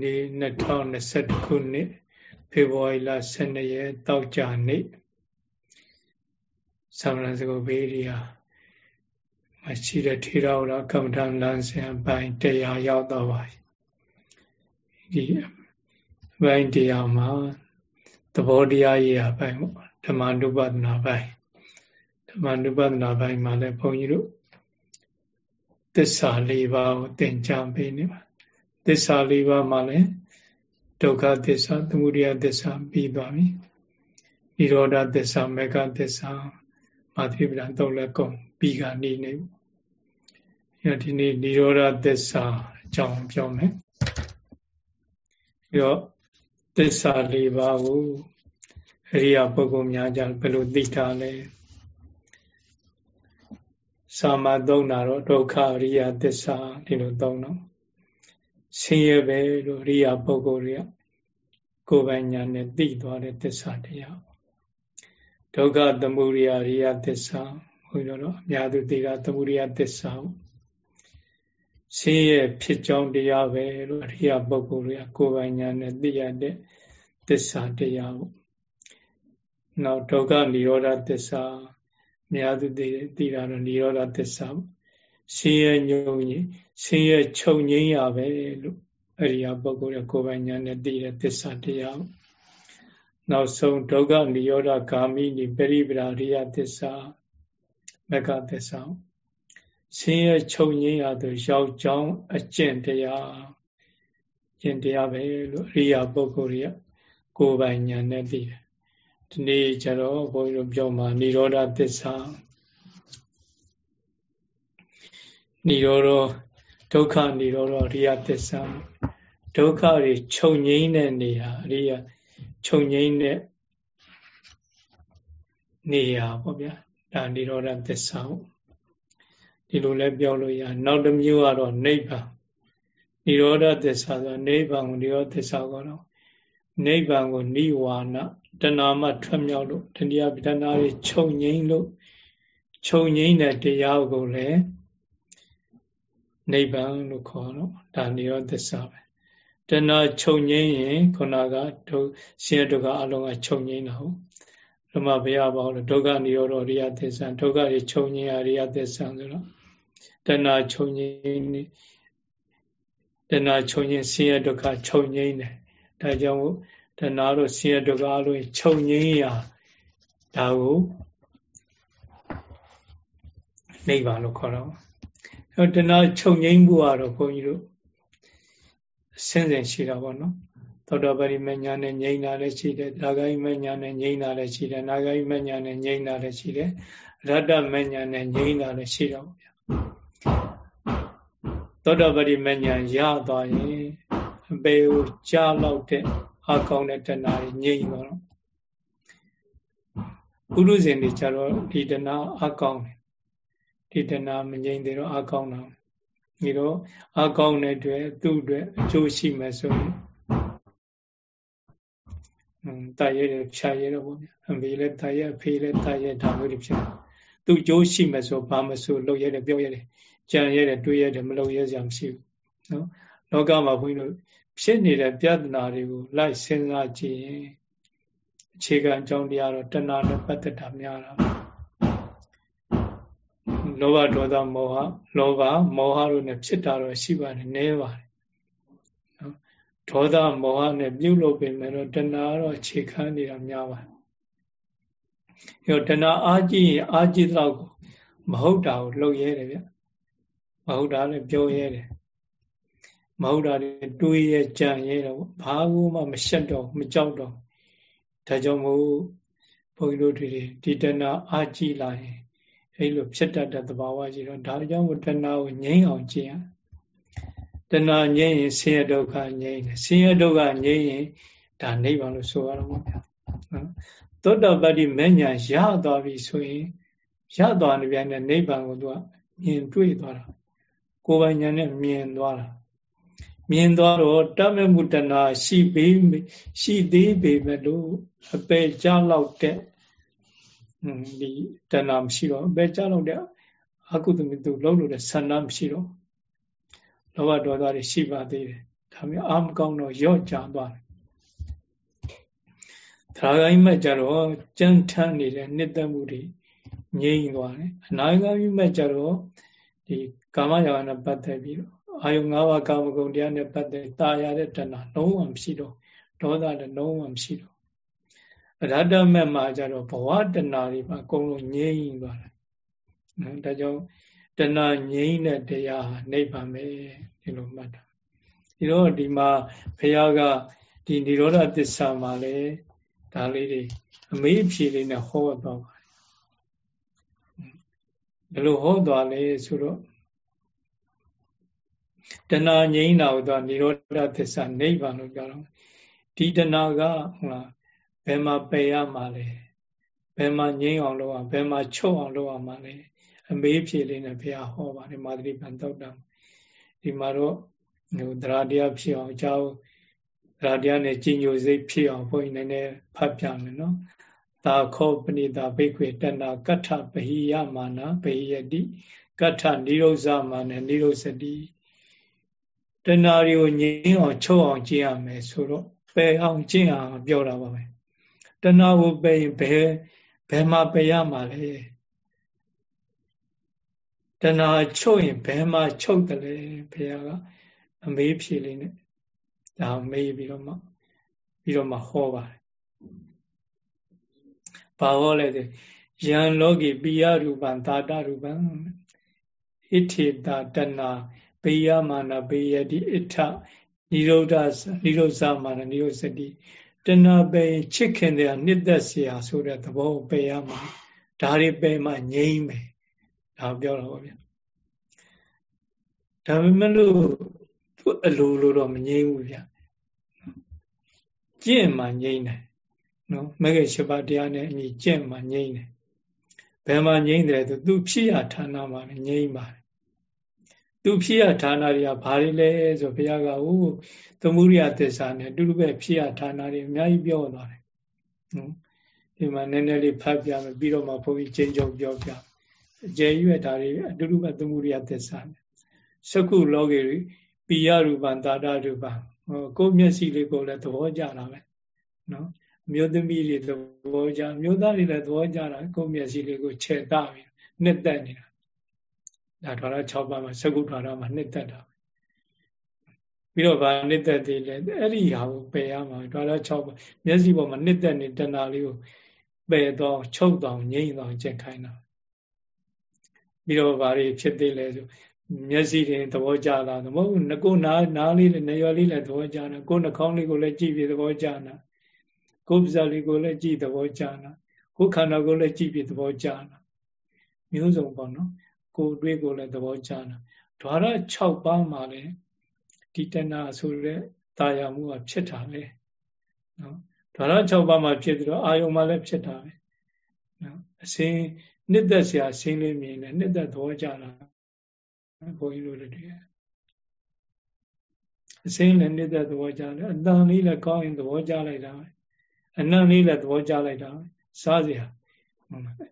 နေ့2021ခုနှစ်ဖေဖော်ဝါရီလ12ရက်တောက်ကြနေ့သမဏစကုဘေးရီယာမရှိတဲ့ထေရဝါဒကမ္မဋ္ဌာန်းလမ်းစဉ်အပိုင်းတရားရောက်တော့ပါပြီဒီအပိုင်းတရားမှာသဘောတရားရေးအပိုင်းပေါ့ဓမ္မနုပဒနာပိုင်းဓမ္မနုပဒနာပိုင်းမှာလည်းဘုန်းကြီးတို့သစ္စာ၄ပါးကိုသင်ကြားပေးနေပါ သစ္စာ၄ပါးမှာလည်းဒုက္ခသစ္စာသမုဒယသစ္စာပြီးသွားပြီនិရောဓသစ္စာမေဃသစ္စာမာသရိပဒံသုံးလက်ကုံပြီးကနေနေအဲဒီနေ့និရောဓသစ္စာအကြောင်းပြောမယ်ပြီးတော့သစ္စာ၄ပါးကိုအရိယာပုဂ္ဂိုလ်များကြဘယ်လိုသိထားလဲစာမသုံးတာတော့ဒုက္ခအရိယသစ္စာဒီလိုသုံးတော့ ဆင်းရဲပဲလို့အရိယာပုဂ္ဂိုလ်တွေကကိုယ်ပိုင်ညာနဲ့သိသွားတဲ့သစ္စာတရားဒုက္ခသမုဒယအရိယသစ္စာဘုရားတော့အများသူသိတာသမုဒယသစ္စာဆင်းရဲဖြစ်ကြောင်းတရားပဲလို့အရိယာပုဂ္ဂိုလ်တွေကကိုယ်ပိုင်ညာနဲ့သိရတဲ့သစ္စာတရားပေါ့နောက်ဒုက္ခនិရောဓသစ္စာအများသူသိသိတာတော့និရောဓသစ္စာ ဆင်းရဲညုံကြီးဆင်းရဲချုပ်ငိမ့်ရပဲလို့အရိယာပုဂ္ဂိုလ်ရဲ့ကိုယ်ပိုင်ဉာဏ်နဲ့သိတဲ့သစ္စာတရားနောက်ဆုံးဒုက္ခនិရောဓဂ ामि နိပရိပရာရိယသစ္စာမကသစ္စာဆင်းရဲချုပ်ငိမ့်ရသူရောက်ကြောင်းအကျင့်တရားကျင့်တရားပဲလို့အရိယာပုဂ္ဂိုလ်ရဲ့ကိုယ်ပိုင်ဉာဏ်နဲ့သိတယ်ဒီနေ့ကျတော့ဘုန်းကြီးတို့ပြောမှာនិရောဓသစ္စာ နိရောဓဒုက္ခနိရောဓအရိယသစ္စာဒုက္ခတွေချုပ်ငိမ့်တဲ့နေရာအရိယချုပ်ငိမ့်တဲ့နေရာပေါ့ဗျာဒါနိရောဓသစ္စာပေါ့ဒီလိုလဲပြောလို့ရနောက်တစ်မျိုးကတော့နိဗ္ဗာန်နိရောဓသစ္စာဆိုနိဗ္ဗာန်ကိုနိရောဓသစ္စာကတော့နိဗ္ဗာန်ကိုနိဝါဏတဏမထွက်မြောက်လို့တဏှာပိဋကနာတွေချုပ်ငိမ့်လို့ချုပ်ငိမ့်တဲ့တရားကိုလည်း နိဗ္ဗာန်လို့ခေါ်တော့ဒါနိရောဓသစ္စာပဲတဏှာချုပ်ငိမ့်ရင်ခုနကဒုဆင်းရဲဒုက္ခအလုံးကချုပ်ငိမ့်တာဟုတ်ဓမ္မဘုရားပေါ့လို့ဒုက္ခနိရောဓရိယသစ္စာဒုက္ခတွေချုပ်ငိမ့်ရရိယသစ္စာဆိုတော့တဏှာချုပ်ငိမ့်တဏှာချုပ်ငိမ့်ဆင်းရဲဒုက္ခချုပ်ငိမ့်တယ်ဒါကြောင့်တဏှာတို့ဆင်းရဲဒုက္ခအလုံးချုပ်ငိမ့်ရဒါကိုနိဗ္ဗာန်လို့ခေါ်တော့ အဲတဏှာချုပ်ငိမ့်မှုကတော့ဘုန်းကြီးတို့အစင်းစင်ရှိတာပေါ့နော်သောတာပတိမညာနဲ့ငြိမ့်တာလည်းရှိတယ်ဒါဂိမညာနဲ့ငြိမ့်တာလည်းရှိတယ်နာဂိမညာနဲ့ငြိမ့်တာလည်းရှိတယ်ရတ္တမညာနဲ့ငြိမ့်တာလည်းရှိတော့ဗျာသောတာပတိမညာရသွားရင်အပေကိုကြားလောက်တဲ့အကောင်းတဲ့တဏှာကြီးငြိမ့်သွားတော့ပုရုဇဉ်တွေကြတော့ဒီတဏှာအကောင်းတယ် ဒီတဏှာမငြိမ့်သေးတော့အကောင်းတာဒီတော့အကောင်းတဲ့အတွက်သူ့အတွက်အကျိုးရှိမယ်ဆိုရင်တာရဲဖြာရဲတော့ဗောဗျအမေလည်းတာရဲအဖေလည်းတာရဲဒါမျိုးတွေဖြစ်တယ်သူ့ကျိုးရှိမယ်ဆိုဘာမဆိုလုပ်ရတယ်ပြောရတယ်ကြံရတယ်တွေးရတယ်မလုပ်ရစရာမရှိဘူးနော်လောကမှာဘုန်းကြီးတို့ဖြစ်နေတဲ့ပြဿနာတွေကိုလိုက်စဉ်းစားကြည့်ရင်အခြေခံအကြောင်းတရားတော့တဏှာနဲ့ပတ်သက်တာများတာ လောဘဒေါသမောဟလောဘမောဟတို့နဲ့ဖြစ်တာတော့ရှိပါတယ်နည်းပါတယ်နော်ဒေါသမောဟနဲ့ပြုလုပ်ပေမဲ့တော့တဏှာတော့အခြေခံနေတာများပါတယ်အဲတော့တဏှာအာကြည့်ရင်အာကြည့်တော့မဟုတ်တာကိုလှုပ်ရဲတယ်ဗျမဟုတ်တာလည်းပြောရဲတယ်မဟုတ်တာတွေးရဲကြံရဲတော့ဘာလို့မှမရှက်တော့မကြောက်တော့ဒါကြောင့်မို့ဘုန်းကြီးတို့တွေဒီတဏှာအာကြည့်လာရင် အဲ့လိုဖြစ်တတ်တဲ့သဘာဝရှိတော့ဒါကြောင့်တဏှာကိုငြိမ်းအောင်ကျင့်ရတဏှာငြိမ်းရင်ဆင်းရဲဒုက္ခငြိမ်းတယ်ဆင်းရဲဒုက္ခငြိမ်းရင်ဒါနိဗ္ဗာန်လို့ဆိုရတော့မှာဗျာနော်သောတပတ္တိမဉ္ဇဉ်ရသွားပြီဆိုရင်ရသွားနေပြန်တဲ့နိဗ္ဗာန်ကိုသူကမြင်တွေ့သွားတာကိုယ်ပိုင်ဉာဏ်နဲ့မြင်သွားတာမြင်သွားတော့တမမှုတဏှာရှိပေရှိသေးပေမဲ့လို့အပေကြလောက်တဲ့ ဒီတဏှာမရှိတော့အပေကြလောက်တဲ့အကုသမိသူလုံးလို့တဲ့ဆန္ဒမရှိတော့လောဘဒေါသတွေရှိပါသေးတယ်ဒါမျိုးအာမကောင်းတော့ရော့ကြသွားတယ်ဒါဂိုင်းမဲ့ကြတော့ကြမ်းထမ်းနေတဲ့နှစ်သက်မှုတွေငြိမ့်သွားတယ်အနာဂိုင်းမဲ့ကြတော့ဒီကာမရာဂနဲ့ပတ်သက်ပြီးတော့အာယု၅ပါးကာမဂုဏ်တရားနဲ့ပတ်သက်တာရတဲ့တဏှာလုံးဝမရှိတော့ဒေါသလည်းလုံးဝမရှိတော့အ ရဟတမဲ့မှာကြတော့ဘဝတဏှာတွေပါအကုန်လုံးငြိမ့်သွားတယ်နော်ဒါကြောင့်တဏှာငြိမ့်တဲ့တရားဟာနိဗ္ဗာန်ပဲဒီလိုမှတ်တာဒီတော့ဒီမှာဘုရားကဒီនិရောဓသစ္စာမှာလေဒါလေးတွေအမေးအဖြေလေးနဲ့ဟောသွားပါတယ်ဘယ်လိုဟောသွားလဲဆိုတော့တဏှာငြိမ်းတာကိုတော့និရောဓသစ္စာနိဗ္ဗာန်လို့ပြောတော့ဒီတဏှာကဟုတ်လား ဘယ်မှာပယ်ရမှာလဲဘယ်မှာငြိမ်းအောင်လုပ်အောင်ဘယ်မှာချုပ်အောင်လုပ်အောင်မှာလဲအမေးဖြေလေးနဲ့ဘုရားဟောပါတယ်မာသရိပန်တောက်တာဒီမှာတော့ဟိုတရားတရားဖြစ်အောင်အကြောင်းတရားတရားနဲ့ကြီးညိုစိတ်ဖြစ်အောင်ဘုန်းကြီးနည်းနည်းဖတ်ပြမယ်နော်သာခောပဏိတာဘိခွေတဏကဋ္ဌပဟိယမာနပဟိယတိကဋ္ဌနိရုဇ္ဇမာနနိရုဇ္ဇတိတဏှာတွေကိုငြိမ်းအောင်ချုပ်အောင်ကျင့်ရမယ်ဆိုတော့ပယ်အောင်ကျင့်အောင်ပြောတာပါပဲ တဏှာကိုပယ်ရင်ဘယ်ဘယ်မှာပယ်ရမှာလဲတဏှာချုပ်ရင်ဘယ်မှာချုပ်တယ်လဲဘုရားကအမေးဖြေလေးနဲ့ဒါမေးပြီးတော့မှပြီးတော့မှဟောပါတယ်ဘာဟောလဲဆိုယံလောကီပိယရူပံသာတရူပံဣထေတာတဏပိယမာနပိယတိဣထနိရောဓနိရောဇမာနနိရောစတိ တဏပေချစ်ခင်တဲ့နှစ်သက်เสียဆိုတဲ့သဘောကိုပယ်ရမှာဒါတွေပယ်မှငြိမ့်မယ်ဒါပြောတာပေါ့ဗျာဒါပေမဲ့လို့သူအလိုလိုတော့မငြိမ့်ဘူးဗျာကျင့်မှငြိမ့်တယ်နော်မဂ္ဂင်၈ပါးတရားနဲ့အညီကျင့်မှငြိမ့်တယ်ဘယ်မှာငြိမ့်တယ်ဆိုသူဖြစ်ရဌာနမှာငြိမ့်ပါတယ် သူဖြစ်ရဌာနတွေကဘာတွေလဲဆိုဘုရားကဟိုသမုဒိယသစ္စာနဲ့အတူတူပဲဖြစ်ရဌာနတွေအများကြီးပြောသွားတယ်နော်ဒီမှာနည်းနည်းလေးဖတ်ပြမယ်ပြီးတော့မှဘုန်းကြီးချင်းချုပ်ပြောပြအကျယ်ကြီးပဲဒါတွေအတူတူပဲသမုဒိယသစ္စာနဲ့စကုလောကေပိယရူပံတာတရူပံဟိုကိုမျက်စိလေးကိုလည်းသဘောကျတာပဲနော်အမျိုးသမီးတွေသဘောကျမျိုးသားတွေလည်းသဘောကျတာကိုမျက်စိလေးကိုခြေတပြီးနှစ်သက်နေတာ ဒါဓာရ6ပါးမှာစကုဓာရမှာနှစ်သက်တာပြီးတော့ဗာနှစ်သက်သေးလဲအဲ့ဒီဟာကိုပယ်ရမှာဓာရ6ပါးမျက်စိပေါ်မှာနှစ်သက်နေတဏှာလေးကိုပယ်တော့ချုပ်တော့ငြိမ့်တော့ချက်ခိုင်းတာပြီးတော့ဗာတွေဖြစ်သေးလဲဆိုမျက်စိတွေသဘောကျတာမဟုတ်ဘူးကိုနားနားလေးနဲ့နေရွယ်လေးလည်းသဘောကျတာကိုနှာခေါင်းလေးကိုလည်းကြည့်ပြီးသဘောကျတာကိုပဇာလေးကိုလည်းကြည့်သဘောကျတာကိုခန္ဓာကိုလည်းကြည့်ပြီးသဘောကျတာမျိုးစုံပေါ့နော် ကိုတွေးကိုလည်းသဘောကျတာဓဝရ6ပါးမှာလည်းဒီတဏှာဆိုတဲ့တာယာမှုကဖြစ်တာပဲနော်ဓဝရ6ပါးမှာဖြစ်ပြီးတော့အာယုံမှာလည်းဖြစ်တာပဲနော်အစင်းနှစ်သက်စရာဆင်းလေးမြင်တယ်နှစ်သက်သဘောကျတာဘုန်းကြီးတို့တွေအစင်းလည်းနေတဲ့သဘောကြတယ်အတန်လေးလည်းကောင်းရင်သဘောကြလိုက်တာပဲအနံ့လေးလည်းသဘောကြလိုက်တာပဲစားစရာ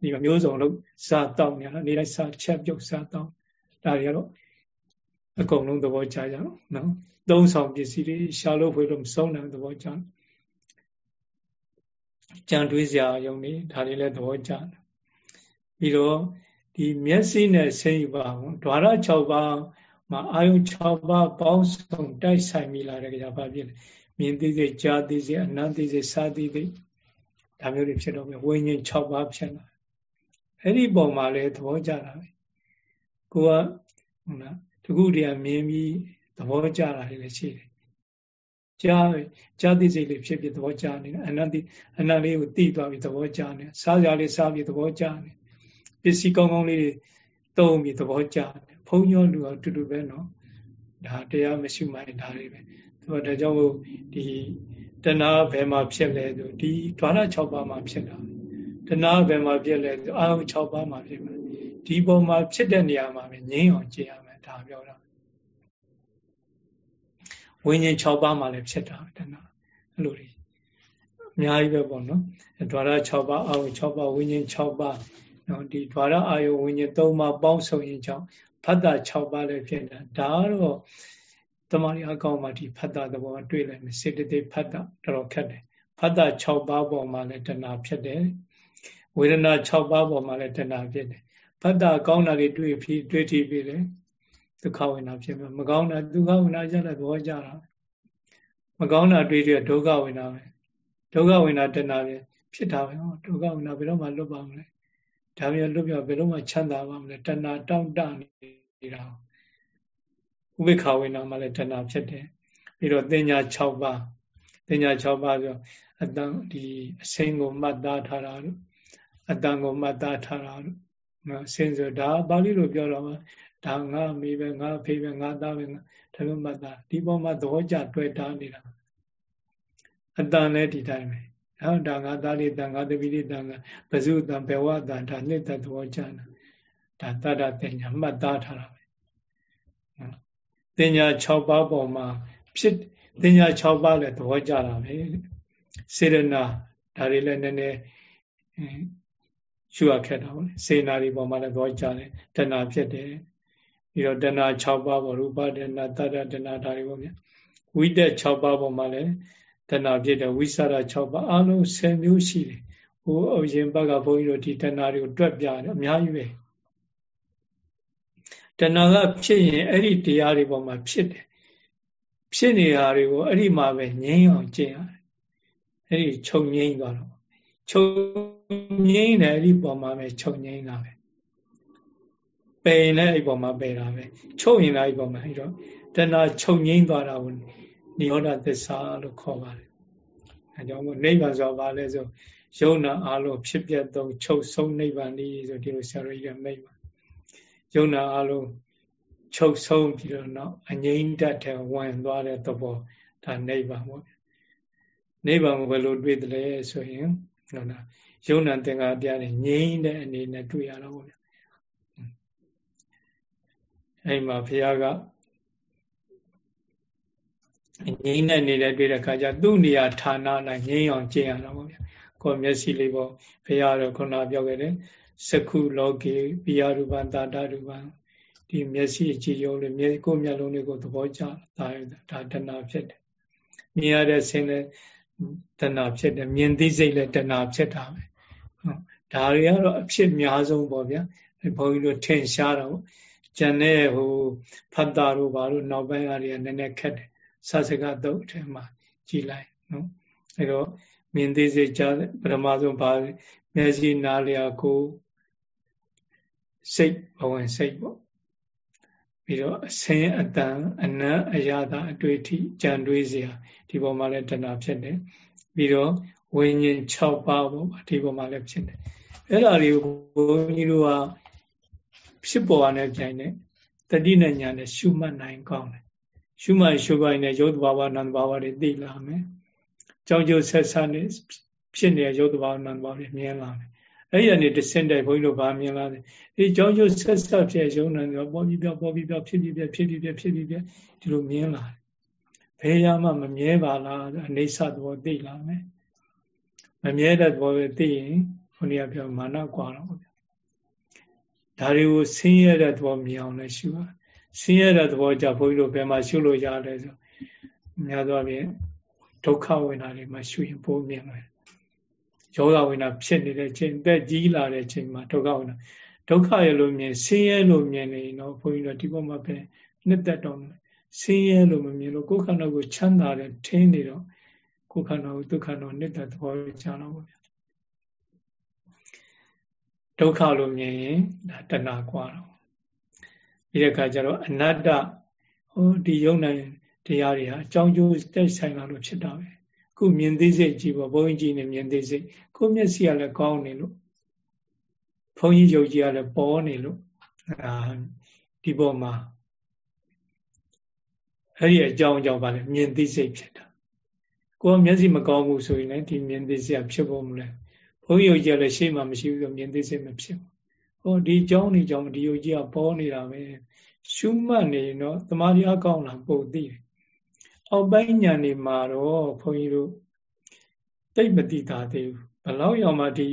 ဒီကမျိုးစုံလို့စားတောက်နေတာနေတိုင်းစားချက်ပြုတ်စားတောက်ဒါတွေကတော့အကုန်လုံးသဘောကြကြတော့နော်သုံးဆောင်ပစ္စည်းတွေရှာလို့ဖွေလို့မဆုံးနိုင်သဘောကြကြံတွေးစရာအယုံနေဒါတွေလည်းသဘောကြပြီးတော့ဒီမျက်စိနဲ့စိတ်ပါဓာရ6ပါးမှာအာယု6ပါးပေါင်းစုံတိုက်ဆိုင်မိလာတဲ့ကြပါဖြစ်တယ်မြင်သိစိတ်ကြားသိစိတ်အနံ့သိစိတ်စားသိစိတ် ဒါမျိုးတွေဖြစ်တော့မယ်ဝိညာဉ်6ပါးဖြစ်လာအဲ့ဒီပုံမှာလည်းသဘောကျတာပဲကိုကဟုတ်လားတခုတည်းမြင်ပြီးသဘောကျတာတွေလည်းရှိတယ်ကြားကြားသိစိတ်လေးဖြစ်ဖြစ်သဘောကျနေအနန္တိအနန္တလေးကိုသိသွားပြီးသဘောကျနေစားကြလေးစားပြီးသဘောကျနေပစ္စည်းကောင်းကောင်းလေးတွေသုံးပြီးသဘောကျနေဘုံညောလူအတူတူပဲနော်ဒါတရားမရှိမှဒါလေးပဲဒါကြောင့်မို့ဒီ တဏှာဘယ်မှာဖြစ်လဲဆိုဒီဓာရ6ပါးမှာဖြစ်တာတဏှာဘယ်မှာဖြစ်လဲဆိုအာဟု6ပါးမှာဖြစ်မှာဒီပုံမှာဖြစ်တဲ့နေရာမှာပဲငြင်းအောင်ကြည့်ရမယ်ဒါပြောတာဝိညာဉ်6ပါးမှာလည်းဖြစ်တာတဏှာအဲ့လိုကြီးအများကြီးပဲပေါ့နော်ဓာရ6ပါးအာဟု6ပါးဝိညာဉ်6ပါးနော်ဒီဓာရအာယုဝိညာဉ်3ပါးပေါင်းစုံရင်ကြောင့်ဖတ်တာ6ပါးလည်းဖြစ်တာဒါကတော့ တမာရီအကောင်းမှဒီဖတ်တာသဘောတွေ့လိုက်မယ်စေတသိက်ဖတ်တာတော်တော်ခက်တယ်ဖတ်တာ6ပါးပေါ်မှာလည်းတဏှာဖြစ်တယ်ဝေဒနာ6ပါးပေါ်မှာလည်းတဏှာဖြစ်တယ်ဖတ်တာကောင်းတာတွေတွေ့ပြီးတွေ့ထီပြီးလေဒုက္ခဝေဒနာဖြစ်မှာမကောင်းတာဒုက္ခဝေဒနာကြတဲ့သဘောကြတာမကောင်းတာတွေ့တဲ့ဒုက္ခဝေဒနာပဲဒုက္ခဝေဒနာတဏှာပဲဖြစ်တာပဲဟောဒုက္ခဝေဒနာဘယ်တော့မှလွတ်ပါမလဲဒါမျိုးလွတ်ပြဘယ်တော့မှချမ်းသာပါမလဲတဏှာတောင့်တနေတာ ဥပိ္ပခဝေဒနာမှလည်းတဏှာဖြစ်တယ်ပြီးတော့တင်ညာ6ပါးတင်ညာ6ပါးဆိုအတန်ဒီအစိမ်းကိုမှတ်သားထားတာလို့အတန်ကိုမှတ်သားထားတာလို့နော်အစိမ်းဆိုဒါပါဠိလိုပြောတော့ဒါငါမေပဲငါဖေပဲငါသားပဲဒါလိုမှတ်သားဒီပေါ်မှာသဘောကျတွေ့တာနေတာအတန်လည်းဒီတိုင်းပဲဟောဒါငါသားလေးတန်ငါတပီလေးတန်ဘဇုတန်ဘဝတန်ဒါနှစ်သက်သဘောကျတာဒါတတ္တတင်ညာမှတ်သားထားတာပဲ တင်ညာ6ပါးပေါ်မှာဖြစ်တင်ညာ6ပါးလည်းသဘောကျတာပဲစေရနာဒါတွေလည်းနည်းနည်းရှုရခက်တာပေါ့စေနာတွေပေါ်မှာလည်းသဘောကျတယ်တဏှာဖြစ်တယ်ပြီးတော့တဏှာ6ပါးပေါ်ရူပတဏှာတတ္တတဏှာဒါတွေပေါ့ဗျဝိတက်6ပါးပေါ်မှာလည်းတဏှာဖြစ်တယ်ဝိသရ6ပါးအလုံး10မျိုးရှိတယ်ဟိုအရင်ဘက်ကဘုန်းကြီးတို့ဒီတဏှာတွေကိုတွက်ပြတယ်အများကြီးပဲ တဏှာကဖြစ်ရင်အဲ့ဒီတရားတွေပေါ်မှာဖြစ်တယ်ဖြစ်နေတာတွေကိုအဲ့ဒီမှာပဲငြိမ်းအောင်ကျင့်ရတယ်အဲ့ဒီခြုံငြိမ်းသွားတော့ခြုံငြိမ်းတယ်အဲ့ဒီပေါ်မှာပဲခြုံငြိမ်းတာပဲပယ်ရင်လည်းအဲ့ပေါ်မှာပယ်တာပဲချုပ်ရင်လည်းအဲ့ပေါ်မှာအဲ့တော့တဏှာခြုံငြိမ်းသွားတာကိုနိရောဓသစ္စာလို့ခေါ်ပါတယ်အဲကြောင့်မို့နိဗ္ဗာန်ဆိုတာဘာလဲဆိုယုံနာအလုံးဖြစ်ပြသုံးချုပ်ဆုံးနိဗ္ဗာန်ဤဆိုဒီလိုဆရာတော်ကြီးကမိတ်ပါ ယုံနာအလုံးချုပ်ဆုံးပြီးတော့နောက်အငြိမ့်တတ်တဲ့ဝင်သွားတဲ့သဘောဒါနိဗ္ဗာန်ပေါ့နိဗ္ဗာန်ကိုဘယ်လိုတွေ့တယ်လဲဆိုရင်ဟုတ်လားယုံနာသင်္ကာတရားတွေငြိမ့်တဲ့အနေနဲ့တွေ့ရတော့ဗျအဲ့မှာဘုရားကငြိမ့်တဲ့နေနဲ့တွေ့တဲ့ခါကျသူ့နေရာဌာနနဲ့ငြိမ့်အောင်ကျင့်ရတာပေါ့ဗျကိုယ်မျက်စိလေးပေါ့ဘုရားတော့ခုနပြောခဲ့တယ် စကုလောကေပိယရူပံတာတရူပံဒီမျက်စိကြည်ရုံလေးမျက်ကိုမျက်လုံးလေးကိုသဘောကျတာဒါတဏှာဖြစ်တယ်မြင်ရတဲ့ဆင်းတဲ့တဏှာဖြစ်တယ်မြင်သိစိတ်လည်းတဏှာဖြစ်တာပဲဒါတွေကတော့အဖြစ်များဆုံးပေါ့ဗျာဘုန်းကြီးတို့ထင်ရှားတော့ကျန်တဲ့ဟိုဖတ်တာတို့ဘာလို့နောက်ပိုင်းကတွေကနည်းနည်းခက်တယ်ဆစကတော့အထက်မှာကြည်လိုက်နော်အဲတော့မြင်သိစိတ်ကြားပထမဆုံးဘာမျက်စိနားလျာကို စိတ်ဘဝင်စိတ်ပေါ့ပြီးတော့အစင်းအတန်အနံ့အရာသာအတွေ့အထိကြံတွေးစရာဒီပေါ်မှာလည်းတဏှာဖြစ်တယ်ပြီးတော့ဝိညာဉ်6ပါးပေါ့ဒီပေါ်မှာလည်းဖြစ်တယ်အဲ့ဒါတွေကိုဘုန်းကြီးတို့ကဖြစ်ပေါ်ရတဲ့ကြိုင်နဲ့တတိနဲ့ညာနဲ့ရှုမှတ်နိုင်ကောင်းတယ်ရှုမှတ်ရှုပိုင်နဲ့ရုပ်တဘာဝနာမ်တဘာဝတွေသိလာမယ်ကြောင်းကျိုးဆက်ဆက်နဲ့ဖြစ်နေတဲ့ရုပ်တဘာဝနာမ်တဘာဝတွေမြင်လာမယ် အဲ့ဒီကနေတဆင့်တိုက်ဘုန်းကြီးတို့ဗာမြင်လာတယ်ဒီကြောင်းကျိုးဆက်ဆက်ဖြစ်ရုံနဲ့ပေါ်ပြီးပြောပေါ်ပြီးပြောဖြစ်ပြီးပြဖြစ်ပြီးပြဖြစ်ပြီးပြဒီလိုမြင်လာတယ်ဘယ်ရမှမမြဲပါလားအနေဆသဘောသိလာမယ်မမြဲတဲ့သဘောပဲသိရင်ဘုန်းကြီးကပြောမာနကွာတော့ဗျဒါတွေကိုဆင်းရဲတဲ့သဘောမြင်အောင်လည်းရှုပါဆင်းရဲတဲ့သဘောကြဘုန်းကြီးတို့ဘယ်မှာရှုလို့ရလဲဆိုများသောအားဖြင့်ဒုက္ခဝေဒနာတွေမှာရှုရင်ပိုမြင်တယ် ယောဂဝိနာဖြစ်နေတဲ့ချိန်တက်ကြီးလာတဲ့ချိန်မှာဒုက္ခဝိနာဒုက္ခရလို့မြင်ဆင်းရဲလို့မြင်နေတော့ဘုန်းကြီးတို့ဒီပေါ်မှာပဲနှစ်သက်တော့ဆင်းရဲလို့မမြင်လို့ကိုယ်ခန္ဓာကိုချမ်းသာတယ်ထင်းနေတော့ကိုယ်ခန္ဓာကိုဒုက္ခတော့နှစ်သက်သဘောကြတော့ဗျာဒုက္ခလို့မြင်ရင်ဒါတဏှာကွာတော့ပြီးတဲ့အခါကျတော့အနတ္တဟိုဒီယုံနိုင်တရားတွေဟာအကြောင်းကျိုးတိုက်ဆိုင်လာလို့ဖြစ်တာပဲ ခုမြင်သိစိတ်ကြည့်ပေါ့ဘုန်းကြီးကြီးနဲ့မြင်သိစိတ်ကိုမျက်စိကလည်းကောင်းနေလို့ဘုန်းကြီးယုတ်ကြီးကလည်းပေါ်နေလို့အာဒီပေါ်မှာအဲ့ဒီအကြောင်းအကြောင်းပါလေမြင်သိစိတ်ဖြစ်တာကိုယ်မျက်စိမကောင်းဘူးဆိုရင်လည်းဒီမြင်သိစိတ်ဖြစ်ဖို့မလဲဘုန်းကြီးယုတ်ကြီးကလည်းရှေ့မှာမရှိဘူးဆိုမြင်သိစိတ်မဖြစ်ဘူးဟောဒီကြောင်းနေကြောင်းဒီယုတ်ကြီးကပေါ်နေတာပဲရှုမှတ်နေတော့တမာရီအကောင်းလာပုံသိတယ် အောက်ပိုင်းညာနေမှာတော့ဘုန်းကြီးတို့တိတ်မတိတာသေးဘူးဘလောက်ရောက်မှဒီ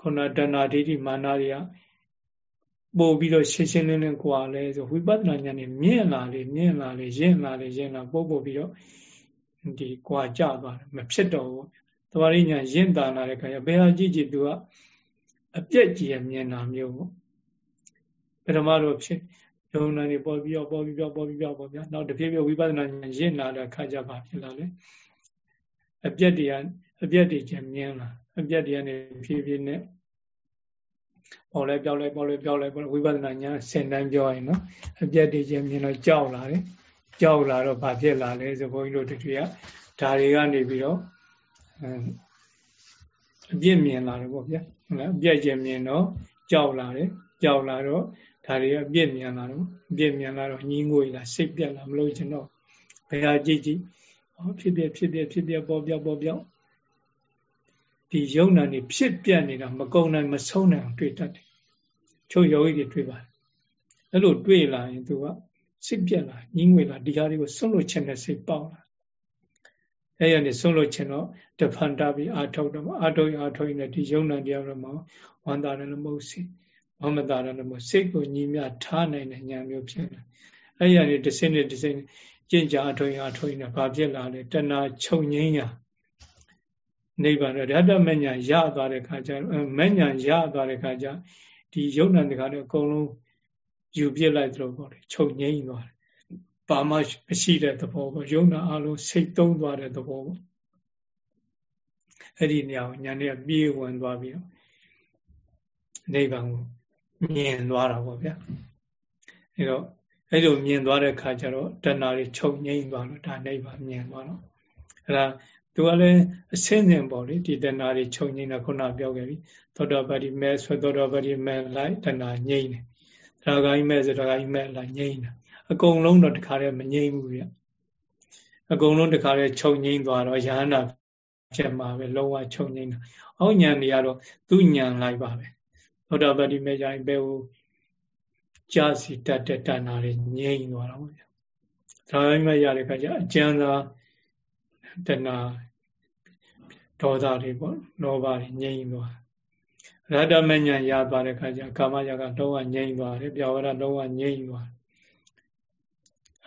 ခုနတဏှာဒိဋ္ဌိမာနတွေကပို့ပြီးတော့ရှင်းရှင်းလင်းလင်းကွာလဲဆိုဝိပဿနာဉာဏ်နဲ့မြင့်လာလေမြင့်လာလေရင့်လာလေရင့်လာပို့ပို့ပြီးတော့ဒီကွာကြသွားတယ်မဖြစ်တော့ဘူးသဘာဝဉာဏ်ရင့်တာလာတဲ့ခါကျဘယ်ဟာကြည့်ကြည့်သူကအပြက်ကြီးရမြင်တာမျိုးပေါ့ပထမတော့ဖြစ် ယုံနာနေပေါ်ပြီးတော့ပေါ်ပြီးတော့ပေါ်ပြီးတော့ပေါ်ပြနောက်တစ်ဖြည်းဖြည်းဝိပဿနာဉာဏ်ရင့်လာတဲ့ခါကျပါဖြစ်လာလေအပြက်တွေကအပြက်တွေချင်းမြင်လာအပြက်တွေကနေဖြည်းဖြည်းနဲ့ပေါ်လဲပြောက်လဲပေါ်လဲပြောက်လဲပေါ်ဝိပဿနာဉာဏ်စင်တိုင်းပြောရင်နော်အပြက်တွေချင်းမြင်တော့ကြောက်လာတယ်ကြောက်လာတော့ဘာဖြစ်လာလဲဆိုဘုန်းကြီးတို့တွေကဒါတွေကနေပြီးတော့အပြစ်မြင်လာတယ်ပေါ့ဗျာဟုတ်လားအပြက်ချင်းမြင်တော့ကြောက်လာတယ်ကြောက်လာတော့ ဒါတွေအပြစ်မြင်လာတော့အပြစ်မြင်လာတော့ညင်းငွေလာစိတ်ပြက်လာမလို့ကျွန်တော်ဘယ်ဟာကြည့်ကြည့်ဟောဖြစ်ပြဖြစ်ပြဖြစ်ပြပေါ်ပြောက်ပေါ်ပြောက်ဒီယုံနာနေဖြစ်ပြက်နေတာမကုံနိုင်မဆုံးနိုင်အောင်တွေ့တတ်တယ်ချုပ်ယောဂီတွေတွေ့ပါတယ်အဲ့လိုတွေ့လာရင်သူကစိတ်ပြက်လာညင်းငွေလာဒီဟာတွေကိုဆုံးလို့ချင်တဲ့စိတ်ပေါက်လာအဲ့ရနေဆုံးလို့ချင်တော့တဖန်တာပြီးအာထုတ်တော့အာထုတ်အာထုတ်နေဒီယုံနာတရားတော့မဝန္တာရလည်းမဟုတ်စီ မမတာရလည်းမဟုတ်စိတ်ကိုညီမြထားနိုင်တဲ့ဉာဏ်မျိုးဖြစ်လာအဲ့ရနေတစ်စင်းနဲ့တစ်စင်းကျင့်ကြအထုတ်အာထုတ်နေဘာဖြစ်လာလဲတဏှာချုပ်ငိမ့်ရနိဗ္ဗာန်ရတ္တမညာရသွားတဲ့ခါကျမညာရသွားတဲ့ခါကျဒီယုံနာတခါတော့အကုန်လုံးယူပြစ်လိုက်သလိုပေါ့လေချုပ်ငိမ့်သွားတယ်ဘာမှမရှိတဲ့သဘောပေါ့ယုံနာအလုံးစိတ်သုံးသွားတဲ့သဘောပေါ့အဲ့ဒီနေရာကိုညာနဲ့ပြေးဝင်သွားပြီးတော့နိဗ္ဗာန်ကို မြင်သွားတာပေါ့ဗျာအဲ့တော့အဲ့လိုမြင်သွားတဲ့ခါကျတော့တဏှာတွေချုပ်ငိမ့်သွားလို့ဒါနိဗ္ဗာန်မြင်သွားတော့အဲ့ဒါသူကလည်းအစင်းစင်ပေါ့လေဒီတဏှာတွေချုပ်ငိမ့်တာခုနပြောခဲ့ပြီသောတာပတိမဲဆွသောတာပတိမဲလိုက်တဏှာငိမ့်တယ်ဒါဂိုင်းမဲဆိုဒါဂိုင်းမဲလိုက်ငိမ့်တာအကုန်လုံးတော့တခါတည်းမငိမ့်ဘူးဗျအကုန်လုံးတခါတည်းချုပ်ငိမ့်သွားတော့ယဟန္တာဖြစ်မှာပဲလုံးဝချုပ်ငိမ့်တာအောက်ညံတွေကတော့သူ့ညံလိုက်ပါပဲ သောတာပတိမဲကြရင်ဘယ်ဟိုကြာစီတတ်တဲ့တဏှာတွေငြိမ့်သွားတော့ဗျာဒါမှမရတဲ့ခါကျအကျဉ်းသာတဏှာဒေါသတွေပေါ့လောဘတွေငြိမ့်သွားရတ္တမဉ္ဇဉ်ရသွားတဲ့ခါကျကာမရာဂလုံးဝငြိမ့်သွားတယ်ပြဝရလုံးဝငြိမ့်သွား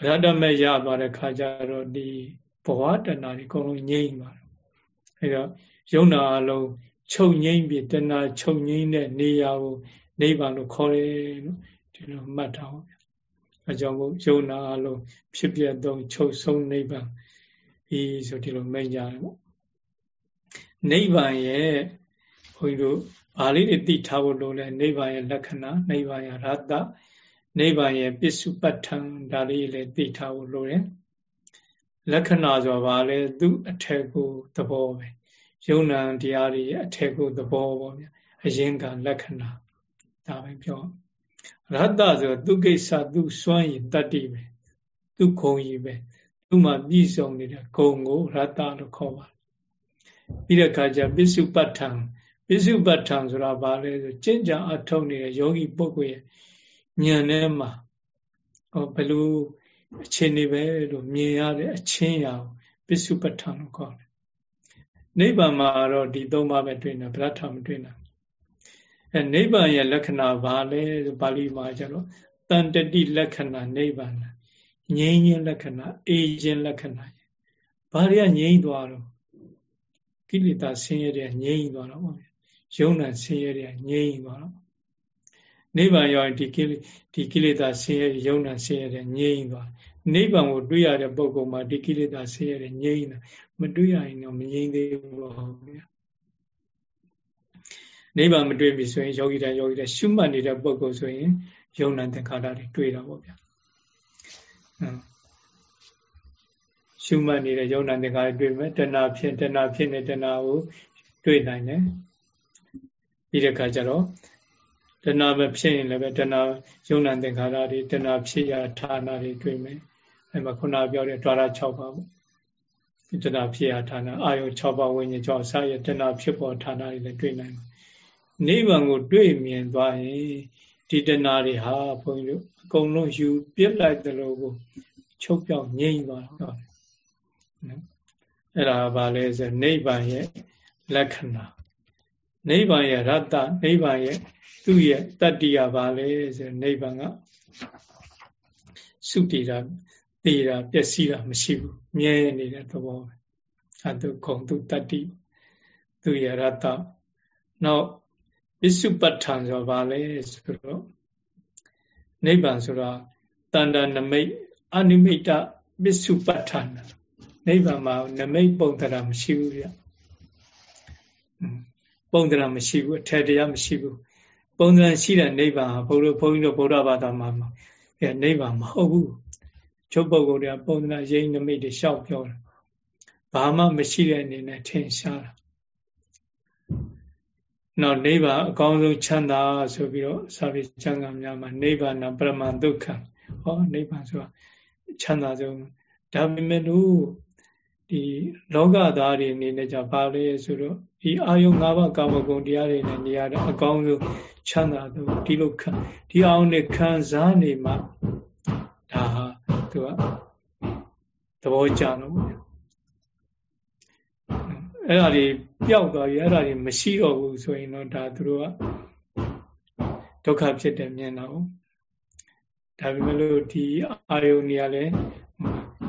ရတ္တမရသွားတဲ့ခါကျတော့ဒီဘဝတဏှာတွေအကုန်လုံးငြိမ့်သွားတယ်အဲတော့ယုံနာအလုံး ချုပ်ငိမ့်ပြီးတဏှာချုပ်ငိမ့်တဲ့နေရာကိုနိဗ္ဗာန်လို့ခေါ်တယ်လို့ဒီလိုမှတ်ထားအောင်။အဲကြောင့်မို့ယုံနာအလုံးဖြစ်ပြသုံးချုပ်ဆုံးနိဗ္ဗာန်ဒီဆိုဒီလိုမိတ်ကြတယ်ပေါ့။နိဗ္ဗာန်ရဲ့ဘုန်းကြီးတို့ဘာလေးတွေသိထားဖို့လိုလဲနိဗ္ဗာန်ရဲ့လက္ခဏာနိဗ္ဗာန်ရဲ့ရတ္တနိဗ္ဗာန်ရဲ့ပစ္စုပ္ပတ္ထံဒါလေးလည်းသိထားဖို့လိုတယ်။လက္ခဏာဆိုပါလေသူ့အထက်ကိုသဘောပဲ။ ယုံနာတရားတွေအထက်ကိုသဘောပေါ့ဗျာအရင်ကလက္ခဏာဒါပဲပြောရတ္တဆိုသူကိစ္စသူစွန့်ရင်တတ္တိပဲသူခုံကြီးပဲသူမှပြည့်စုံနေတဲ့ဂုံကိုရတ္တလို့ခေါ်ပါတယ်ပြီးတဲ့အခါကျပစ္စုပ္ပတ္ထံပစ္စုပ္ပတ္ထံဆိုတာဘာလဲဆိုကျင့်ကြံအထောက်နေတဲ့ယောဂီပုဂ္ဂိုလ်ရဲ့ဉာဏ်ထဲမှာဟောဘယ်လိုအခြေအနေပဲလို့မြင်ရတဲ့အချင်းရာပစ္စုပ္ပတ္ထံလို့ခေါ်တယ် နိဗ္ဗာန်မှာတော့ဒီသုံးပါးပဲတွေ့နေဗရထမတွေ့နိုင်အဲနိဗ္ဗာန်ရဲ့လက္ခဏာဘာလဲဆိုပါဠိမှာကျတော့တန်တတိလက္ခဏာနိဗ္ဗာန်ငြိမ်းခြင်းလက္ခဏာအေးခြင်းလက္ခဏာဘာတွေကငြိမ်းသွားတော့ကိလေသာဆင်းရဲတဲ့ငြိမ်းသွားတော့ဗောယုံနာဆင်းရဲတဲ့ငြိမ်းသွားတော့နိဗ္ဗာန်ရောက်ရင်ဒီကိလေဒီကိလေသာဆင်းရဲယုံနာဆင်းရဲတဲ့ငြိမ်းသွား နိဗ္ဗာန်ကိုတွေ့ရတဲ့ပုဂ္ဂိုလ်မှာဒီကိလေသာဆင်းရဲတဲ့ငြိမ်းတာမတွေ့ရရင်တော့မငြိမ်းသေးဘူးပေါ့ဗျာနိဗ္ဗာန်မတွေ့ပြီဆိုရင်ယောဂီတိုင်းယောဂီတိုင်းရှုမှတ်နေတဲ့ပုဂ္ဂိုလ်ဆိုရင်ယုံနာသင်္ခါရတွေတွေ့တာပေါ့ဗျာရှုမှတ်နေတဲ့ယုံနာသင်္ခါရတွေ့မယ်တဏှာဖြစ်တဏှာဖြစ်နေတဏှာကိုတွေ့နိုင်တယ်ပြီးတဲ့အခါကျတော့တဏှာပဲဖြစ်ရင်လည်းပဲတဏှာယုံနာသင်္ခါရတွေတဏှာဖြစ်ရဌာနတွေတွေ့မယ် အဲမှာခုနပြောတဲ့ द्वार 6ပါပေါ့တဏှာဖြစ်ရဌာနအာယု6ပါးဝိညာဉ်ကြောင့်စာရတဏှာဖြစ်ပေါ်ဌာနတွေလည်းတွေ့နိုင်တယ်နိဗ္ဗာန်ကိုတွေ့မြင်သွားရင်ဒီတဏှာတွေဟာဘုန်းကြီးတို့အကုန်လုံးယူပြစ်လိုက်တယ်လို့ကိုချုပ်ပြောင်းငြိမ့်သွားတော့နော်အဲ့ဒါဘာလဲဆိုနိဗ္ဗာန်ရဲ့လက္ခဏာ နိဗ္ဗာန်ရဲ့ရတ္တနိဗ္ဗာန်ရဲ့သူ့ရဲ့တတ္တိယပါလေဆိုနိဗ္ဗာန်ကစုတည်တာ တည်တာပျက်စီးတာမရှိဘူးမြဲနေတဲ့သဘောပဲအဲသူခုံသူတတ္တိသူ့ရဲ့ရတ္တနောက်ပစ္စုပ္ပတ္ထံဆိုပါလေဆိုတော့နိဗ္ဗာန်ဆိုတာတန္တနမိတ်အနိမိတ်ပစ္စုပ္ပတ္ထံနိဗ္ဗာန်မှာနမိတ်ပုံတရာမရှိဘူးဗျပုံတရာမရှိဘူးအထက်တရားမရှိဘူးပုံစံရှိတဲ့နိဗ္ဗာန်ဘုရားဘုန်းကြီးတို့ဗုဒ္ဓဘာသာမှာအဲနိဗ္ဗာန်မဟုတ်ဘူး ချုပ်ပုဂ္ဂိုလ်တွေကပုံစံရိမ့်နမိတ်တွေရှောက်ပြောတယ်ဘာမှမရှိတဲ့အနေနဲ့ထင်ရှားတာနောက်နိဗ္ဗာန်အကောင်းဆုံးချမ်းသာဆိုပြီးတော့စာပေကျမ်းဂန်များမှာနိဗ္ဗာန်ပရမန်ဒုက္ခဟောနိဗ္ဗာန်ဆိုတာချမ်းသာဆုံးဒါပေမဲ့လို့ဒီလောကသားတွေအနေနဲ့じゃဘာလဲဆိုတော့ဒီအာယု၅ပါးကာမဂုဏ်တရားတွေနဲ့နေရတဲ့အကောင်းဆုံးချမ်းသာတော့ဒီလိုခံဒီအောင်နဲ့ခံစားနေမှဒါဟာ သူကသဘောကျတော့အဲ့ဒါတွေပျောက်သွားပြီအဲ့ဒါတွေမရှိတော့ဘူးဆိုရင်တော့ဒါသူတို့ကဒုက္ခဖြစ်တယ်မြင်တော့ဒါပေမဲ့လို့ဒီအာယုန်ကြီးကလည်း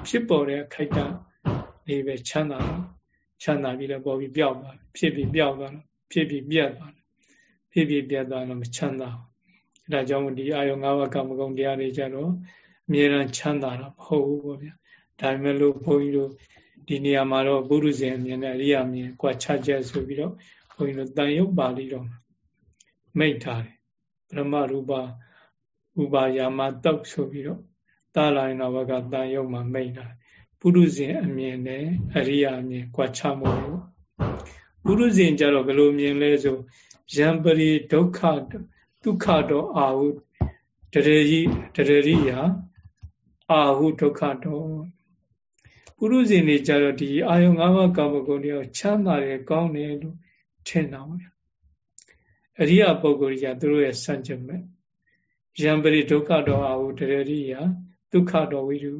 ဖြစ်ပေါ်တဲ့ခိုက်တာလေးပဲချမ်းသာတော့ချမ်းသာပြီးတော့ပေါ်ပြီးပျောက်သွားဖြစ်ပြီးပျောက်သွားတော့ဖြစ်ပြီးပြတ်သွားတယ်ဖြစ်ပြီးပြတ်သွားတော့မချမ်းသာဘူးအဲဒါကြောင့်ဒီအာယုံ၅ပါးကမ္မဂုဏ်တရားတွေကြတော့ အမြဲတမ်းချမ်းသာတာမဟုတ်ဘူးပေါ့ဗျာဒါပေမဲ့လို့ဘုန်းကြီးတို့ဒီနေရာမှာတော့ပုရုဇဉ်အမြင်နဲ့အရိယာမြင်ကွာခြားချက်ဆိုပြီးတော့ဘုန်းကြီးတို့တန်ရုပ်ပါဠိတော်မိတ်ထားတယ်ပရမရူပဥပါယာမတောက်ဆိုပြီးတော့တာလာရင်တော့ဘကတန်ရုပ်မှာမိတ်ထားပုရုဇဉ်အမြင်နဲ့အရိယာအမြင်ကွာခြားမှုပေါ့ပုရုဇဉ်ကြတော့ဘယ်လိုမြင်လဲဆိုယံပရိဒုက္ခဒုက္ခတော့အာဟုတရေကြီးတရေရိယာ အာဟုဒုက္ခတော့ပုရုဇဉ်တွေကြတော့ဒီအာယုံ၅ပါးကာမဂုဏ်တွေချမ်းသာတယ်ကောင်းတယ်လို့ထင်တာပါဗျအရိယပုဂ္ဂိုလ်ကြီးကသူတို့ရဲ့စံကျင်မဲ့ယံပရိဒုက္ခတော့အာဟုတရေရိယာဒုက္ခတော့ဝိရု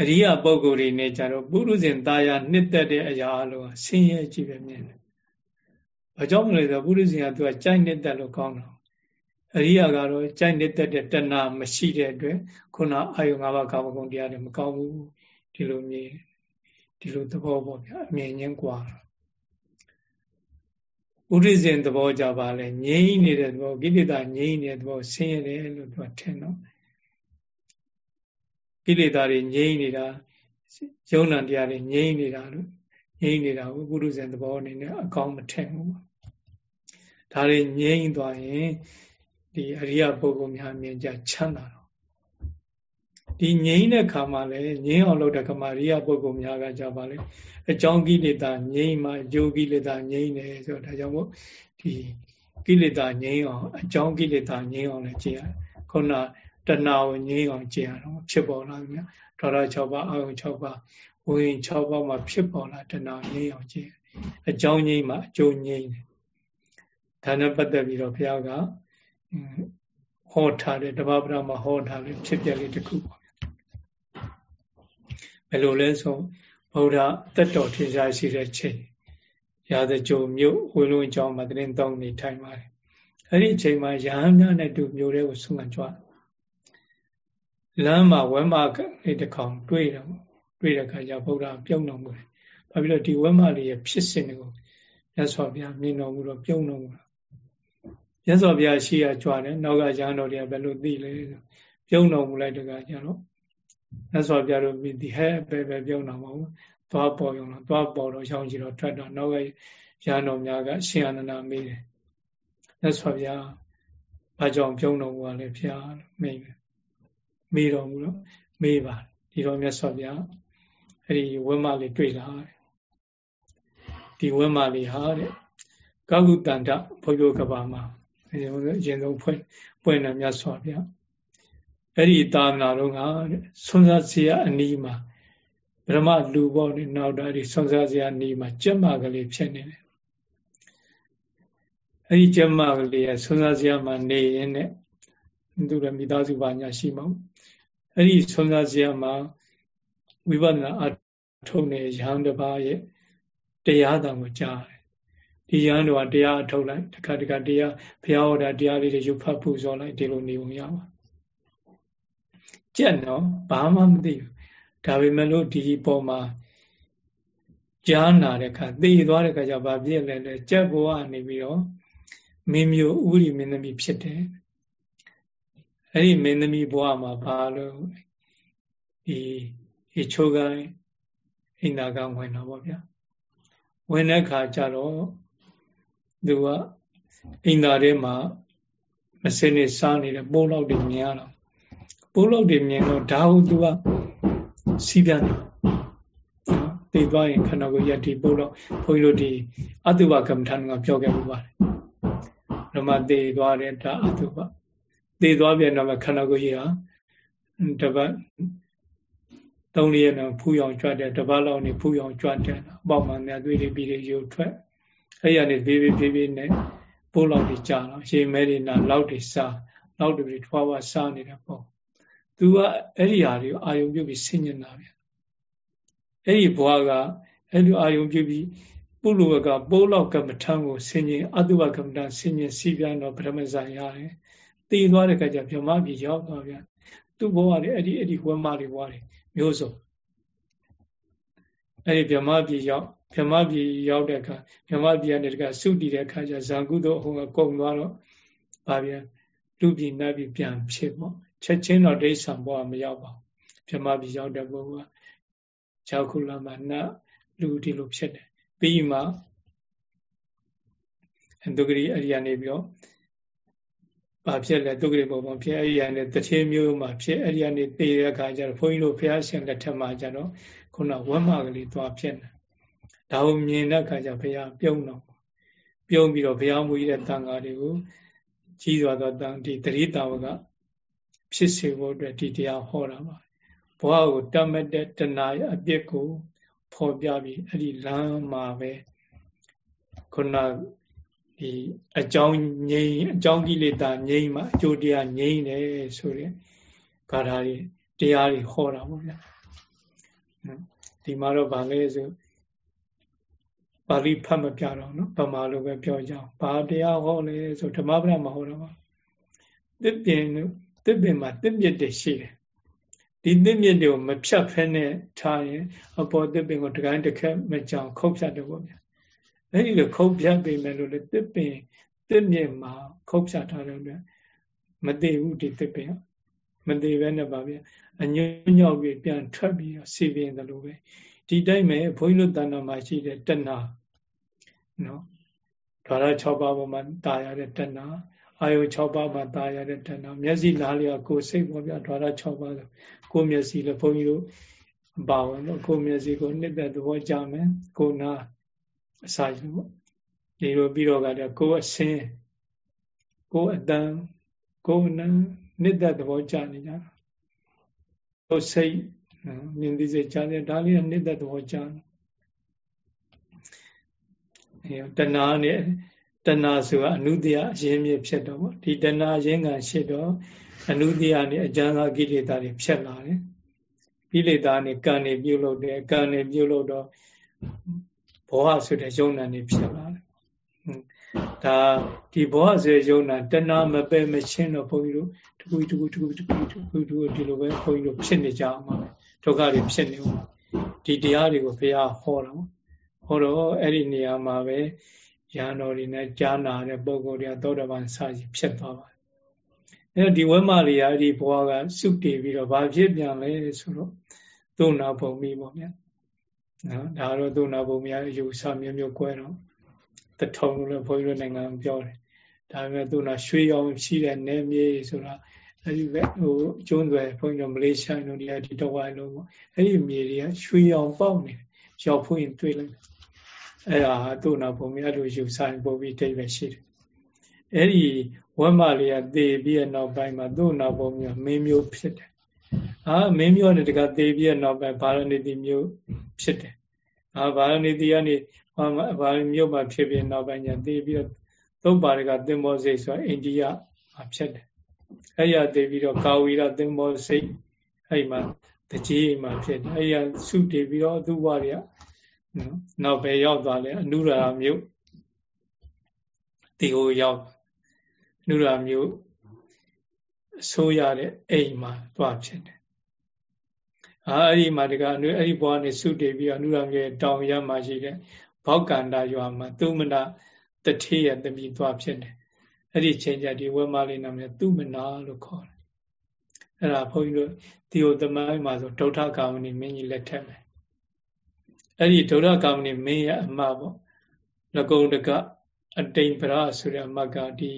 အရိယပုဂ္ဂိုလ်တွေနဲ့ကြတော့ပုရုဇဉ်သားရနှစ်သက်တဲ့အရာအလုံးဆင်းရဲကြည့်ပဲမြင်တယ်။ဘာကြောင့်မလဲဆိုတော့ပုရုဇဉ်ကသူကကြိုက်နှစ်သက်လို့ကောင်းတာ။ အရိယာကတော့ကြိုက်နေတတ်တဲ့တဏှာမရှိတဲ့အတွက်ခုနအာယု၅ပါးကာမဂုဏ်တရားတွေမကောင်းဘူးဒီလိုမြင်ဒီလိုသဘောပေါ့ဗျာအမြင်ချင်းကွာဥရိဇင်သဘောကြပါလေငြိမ့်နေတဲ့သဘောကိလေသာငြိမ့်နေတဲ့သဘောဆင်းရဲတယ်လို့သူကထင်တော့ကိလေသာတွေငြိမ့်နေတာယုံ nant တရားတွေငြိမ့်နေတာလို့ငြိမ့်နေတာကိုပုရုဇဉ်သဘောအနေနဲ့အကောင်းမထင်ဘူးဒါတွေငြိမ့်သွားရင် ဒီအရိယပုဂ္ဂိုလ်များမြင်ကြချမ်းသာတော့ဒီငြိမ့်တဲ့ခါမှာလည်းငြိမ့်အောင်လုပ်တဲ့ခါမှာအရိယပုဂ္ဂိုလ်များကကြပါလေအကြောင်းကိလေသာငြိမ့်မှအကျိုးကိလေသာငြိမ့်တယ်ဆိုတော့ဒါကြောင့်မို့ဒီကိလေသာငြိမ့်အောင်အကြောင်းကိလေသာငြိမ့်အောင်လည်းကြည့်ရခုနတဏှာကိုငြိမ်းအောင်ကျင့်ရတော့ဖြစ်ပေါ်လာပြီများဒေါရ6ပါးအာယုံ6ပါးဝိညာဉ်6ပါးမှာဖြစ်ပေါ်လာတဏှာငြိမ်းအောင်ကျင့်အကြောင်းငြိမ်းမှာအကျိုးငြိမ်းတယ်ဒါနဲ့ပတ်သက်ပြီးတော့ဘုရားက ဟောထားတယ်တဘာပဒမှာဟောထားတယ်ဖြစ်ပြလေးတစ်ခုပေါ့ဘယ်လိုလဲဆိုဗုဒ္ဓတက်တော်ထင်ရှားရှိတဲ့ချိန်ရာဇကြုံမြို့ဝေလုံးအကြောင်းမှာတရင်တောင်းနေထိုင်ပါတယ်အဲ့ဒီအချိန်မှာရဟန်းများနဲ့တူမြို့တွေကိုဆုမှန်ကြွားလမ်းမှာဝဲမလေးတစ်ခေါင်တွေ့တယ်တွေ့တဲ့အခါကျဗုဒ္ဓပြုံးတော်မူတယ်။ဘာဖြစ်လို့ဒီဝဲမလေးရဲ့ဖြစ်စဉ်ကိုမြတ်စွာဘုရားမြင်တော်မူတော့ပြုံးတော်မူတာ။ မြတ်စွာဘုရားရှိရကြွားတယ်နောက်ကရဟန်းတော်တွေကဘယ်လိုသိလဲပြုံးတော်မူလိုက်တဲ့အခါကျတော့မြတ်စွာဘုရားတို့မြင်ဒီဟဲ့ပဲပဲပြုံးတော်မဟုတ်ဘူး။သွားပေါ်ရုံတော့သွားပေါ်တော့ရောင်းကြည့်တော့ထွက်တော့နောက်ကရဟန်းတော်များကရှင်အနန္ဒမေးတယ်။မြတ်စွာဘုရားဘာကြောင့်ပြုံးတော်မူရလဲဖျားမိန်တယ်မေးတော်မူတော့မေးပါဒီတော်မြတ်စွာဘုရားအဲ့ဒီဝိမလေးတွေ့လာတယ်ဒီဝိမလေးဟာတဲ့ကာကုတန္တဘုရားကဘာမှာ အရင်ဆုံးဖွင့်ပွင့်တယ်မြတ်စွာဘုရားအဲ့ဒီသာသနာတော်ကတဲ့ဆွမ်းစားစရာအနီးမှာဗြဟ္မလူဘောနဲ့နောက်တာဒီဆွမ်းစားစရာအနီးမှာကျက်မကလေးဖြစ်နေတယ်အဲ့ဒီကျက်မကလေးရဆွမ်းစားစရာမှာနေရင်နဲ့သူရမိသားစုပါညာရှိမှာအဲ့ဒီဆုံးစားစရာမှာဝိပဿနာအထုံးနေရဟန်းတစ်ပါးရဲ့တရားတန်ကိုကြားတယ် ဒီရန်တော်ကတရားအထုတ်လိုက်တခါတခါတရားဘုရားဟောတာတရားလေးတွေရုပ်ဖတ်ပူဇော်လိုက်ဒီလိုနေုံရပါကြက်တော့ဘာမှမသိဘူးဒါပေမဲ့လို့ဒီပေါ်မှာကြားနာတဲ့ခါသိသွားတဲ့ခါကျဘာဖြစ်လဲလဲကြက်ဘဝနေပြီးတော့မင်းမျိုးဥရိမင်းသမီးဖြစ်တယ်အဲ့ဒီမင်းသမီးဘဝမှာဘာလို့ဒီဒီချိုးကိုင်းအိန္ဒာကဝင်တော့ဗောဗျာဝင်တဲ့ခါကျတော့ သူကအိန္ဒာထဲမှာမစင်းနေစားနေတဲ့ပိုးလောက်တွေမြင်ရတော့ပိုးလောက်တွေမြင်တော့ဒါဟုသူကစီးပြန်တယ်တည်သွားရင်ခန္ဓာကိုယ်ရဒီပိုးလောက်ဘုန်းကြီးတို့ဒီအတုပကမ္မထာကပြောခဲ့မှုပါတယ်ဓမ္မတည်သွားတယ်ဒါအတုပတည်သွားပြန်တော့ခန္ဓာကိုယ်ကြီးဟာတပတ်သုံးလေးရက်တော့ဖူးရောင်ကြွတယ်တပတ်လောက်နေဖူးရောင်ကြွတယ်အပေါက်မှန်များသွေးတွေပြီးတွေရုပ်ထွက် အဲ့ရနေပြေးပြေးပြေးပြေးနဲ့ပိုးလောက်တွေကြာတော့ရေမဲတွေနာလောက်တွေစားလောက်တွေထွားဝါစားနေတဲ့ပုံသူကအဲ့ဒီဟာတွေကိုအာယုံပြုပြီးဆင်ញင်တာဗျအဲ့ဒီဘွားကအဲ့ဒီအာယုံပြုပြီးပုလူကပိုးလောက်ကမ္မထံကိုဆင်ញင်အတုဝကမ္မထံဆင်ញင်စီးပြန်တော့ဗြဟ္မဇန်ရတယ်တည်သွားတဲ့အခါကျဗြဟ္မပြည်ရောက်သွားဗျသူ့ဘဝတွေအဲ့ဒီအဲ့ဒီဝမ်းမတွေဘဝတွေမျိုးစုံအဲ့ဒီဗြဟ္မပြည်ရောက် ဗြဟ္မပြည်ရောက်တဲ့အခါဗြဟ္မပြည်ကနေတကစုတည်တဲ့အခါကျဇံကုသိုလ်ဟိုကကုံသွားတော့ဗာပြန်လူပြည်နတ်ပြည်ပြန်ဖြစ်ပေါ့ချက်ချင်းတော့ဒိဋ္ဌံဘဝမရောက်ပါဘူးဗြဟ္မပြည်ရောက်တဲ့ဘုရား၆ခုလမှနတ်လူဒီလိုဖြစ်တယ်ပြီးမှဒုက္ခရီအဲ့ဒီကနေပြီးတော့ဘာဖြစ်လဲဒုက္ခရီပုံပုံဖြစ်အဲ့ဒီကနေတထေမျိုးမှာဖြစ်အဲ့ဒီကနေတည်တဲ့အခါကျတော့ဘုန်းကြီးတို့ဘုရားရှင်လက်ထက်မှာကျတော့ခုနဝမ်းမကလေးသွားဖြစ်နေ ဒါကိုမြင်တဲ့အခါကျဘုရားပြုံးတော့ပြုံးပြီးတော့ဘုရားမူကြီးတဲ့တန်ဃာတွေကိုကြီးစွာသောတန်ဒီတတိတာဝကဖြစ်စေဖို့အတွက်ဒီတရားဟောတာပါဘဝကိုတတ်မဲ့တဲ့တဏှာရဲ့အပြစ်ကိုဖော်ပြပြီးအဲ့ဒီလမ်းမှာပဲခုနဒီအကြောင်းငြိမ်းအကြောင်းကိလေသာငြိမ်းမှအကျိုးတရားငြိမ်းတယ်ဆိုတဲ့ဂါထာတွေတရားတွေဟောတာပေါ့ဗျာဒီမှာတော့ဗာလဲဆို ပါဠိဖတ်မပြတော့နော်ဗမာလိုပဲပြောကြအောင်ဘာတရားဟောလဲဆိုဓမ္မပဒမှာဟောတာပါတစ်ပင်တစ်ပင်မှာတစ်မြစ်တွေရှိတယ်ဒီတစ်မြစ်တွေကိုမဖြတ်ဖဲနဲ့ထားရင်အပေါ်တစ်ပင်ကိုတကိုင်းတစ်ခက်မကြောင်ခုတ်ဖြတ်တယ်ပေါ့ဗျာအဲ့ဒီလိုခုတ်ဖြတ်ပေမဲ့လို့လေတစ်ပင်တစ်မြစ်မှာခုတ်ဖြတ်ထားတဲ့အတွက်မသေးဘူးဒီတစ်ပင်မသေးပဲနဲ့ပါဗျာအညွန့်ညောက်ပြီးပြန်ထွက်ပြီးစီပင်တယ်လို့ပဲ ဒီတိုင်းပဲဘုန်းကြီးတို့တဏ္ဍာမှာရှိတဲ့တဏှာနော်ဓာရ6ပါးပေါ်မှာတာရတဲ့တဏှာအာယု6ပါးမှာတာရတဲ့တဏှာမျက်စိလားလျောကိုစိတ်ပေါ်ပြဓာရ6ပါးဆိုကိုမျက်စိလည်းဘုန်းကြီးတို့ပါဝင်တော့ကိုမျက်စိကိုနှစ်သက်သဘောကြမယ်ကိုနာအစာယူပေါ့ဒီလိုပြီးတော့ကတည်းကကိုအစင်းကိုအတန်ကိုနံနှစ်သက်သဘောကြနေကြတာကိုစိတ် မြင်သိစိတ်ကြားတယ်ဒါလေးကနှစ်သက်သဘောကြားတယ်အဲတဏှာနဲ့တဏှာဆိုတာအနုတ္တယအရင်းမြစ်ဖြစ်တော့ဗောဒီတဏှာရင်းကရှိတော့အနုတ္တယနဲ့အကျဉ်းသာကိလေသာတွေဖြစ်လာတယ်ကိလေသာနဲ့ကံနေပြုတ်လို့တယ်ကံနေပြုတ်လို့တော့ဘောဟဆိုတဲ့ယုံနာနေဖြစ်လာတယ်ဒါဒီဘောဟဆိုတဲ့ယုံနာတဏှာမပယ်မချင်းတော့ဘုန်းကြီးတို့တခုတခုတခုတခုတခုတခုဒီလိုပဲဘုန်းကြီးတို့ဖြစ်နေကြအောင်ပါပဲ ဒုက္ခတွေဖြစ်နေဦးဒီတရားတွေကိုဘုရားဟောတော့ဟောတော့အဲ့ဒီနေရာမှာပဲရဟန်းတော်တွေနဲ့ကြားနာတဲ့ပုဂ္ဂိုလ်တွေကသောတပန်စာကြီးဖြစ်သွားပါတယ်အဲ့ဒီဝိမာတွေကအဲ့ဒီဘဝကစုတည်ပြီးတော့ဘာဖြစ်ပြန်လဲဆိုတော့သုဏဘုံမိပေါ့ဗျာနော်ဒါတော့သုဏဘုံမိအယူဆမျိုးမျိုး꿰တော့တထုံလို့လည်းဘုန်းကြီးတို့နိုင်ငံပြောတယ်ဒါပေမဲ့သုဏရွှေရောင်ရှိတဲ့နေမြေဆိုတာ အဲဒီပဲဟိုကျွန်းသွယ်ဘုန်းကြီးတို့မလေးရှားတို့ဒီဒီတော့ဝိုင်းလုံးပေါ့အဲ့ဒီမြေတွေကရွှေရောင်ပေါက်နေတယ်ရောက်ဖို့ရင်တွေ့လိုက်အဲ့ဒါသုဏဘုံမိအဲ့လိုယူဆရင်ပုံပြီးတိတ်ပဲရှိတယ်အဲ့ဒီဝမလေးကသေပြီးနောက်ပိုင်းမှာသုဏဘုံမိမင်းမျိုးဖြစ်တယ်အာမင်းမျိုးနဲ့တကသေပြီးနောက်ပိုင်းဗာရဏိတိမျိုးဖြစ်တယ်အာဗာရဏိတိကနေဗာရဏိမျိုးမှာဖြစ်ပြီးနောက်ပိုင်းကျသေပြီးတော့သုတ်ပါရကသင်္ဘောစိတ်ဆိုတာအိန္ဒိယမှာဖြစ်တယ် အဲ့ရသေပြီးတော့ကာဝီရသင်္ဘောစိတ်အဲ့မှာတကြီးမှာဖြစ်တယ်အဲ့ရစုတည်ပြီးတော့သူ့ဘဝတွေကနော်နောက်ပဲရောက်သွားလဲအနုရာမြို့ဒီကိုရောက်အနုရာမြို့အစိုးရတဲ့အိမ်မှာသွားဖြစ်တယ်အာအဲ့ဒီမှာတကအနုအဲ့ဒီဘွားနဲ့စုတည်ပြီးအနုရာမြို့တောင်ရမှာရှိတဲ့ဘောက်ကန္တာရွာမှာသူမနာတထေးရတမီသွားဖြစ်တယ် အဲ့ဒီချိန်ကျဒီဝဲမလေးနာမည်သူမနာလို့ခေါ်တယ်အဲ့ဒါဘုန်းကြီးတို့ဒီဟိုသမိုင်းမှာဆိုဒုဋ္ဌကာမဏိမင်းကြီးလက်ထက်မယ်အဲ့ဒီဒုဋ္ဌကာမဏိမင်းရဲ့အမပေါ့လကုံတကအတိန်ပရဆိုတဲ့အမကဒီ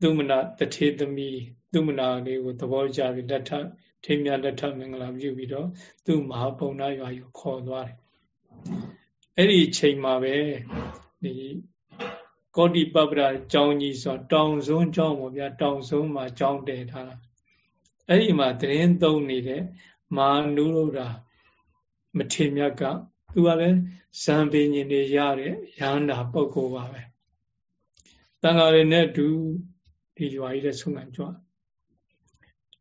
သူမနာတထေသမီးသူမနာလေးကိုသဘောကျပြီးလက်ထထိမြလက်ထမင်္ဂလာပြုပြီးတော့သူ့မဟာပုံနာရွာကိုခေါ်သွားတယ်အဲ့ဒီချိန်မှာပဲဒီ ကောတိပပ္ပရာကျောင်းကြီးဆိုတောင်စုံကျောင်းပေါ့ဗျာတောင်စုံမှာကျောင်းတည်ထားတာအဲ့ဒီမှာတရင်သုံးနေတဲ့မာနုရတာမထေမြတ်ကသူကလည်းဇံပင်ရှင်တွေရတဲ့ရဟန္တာပုဂ္ဂိုလ်ပါပဲတန်ဃာတွေနဲ့အတူဒီရွာကြီးတဲ့ဆုံးခံကြွ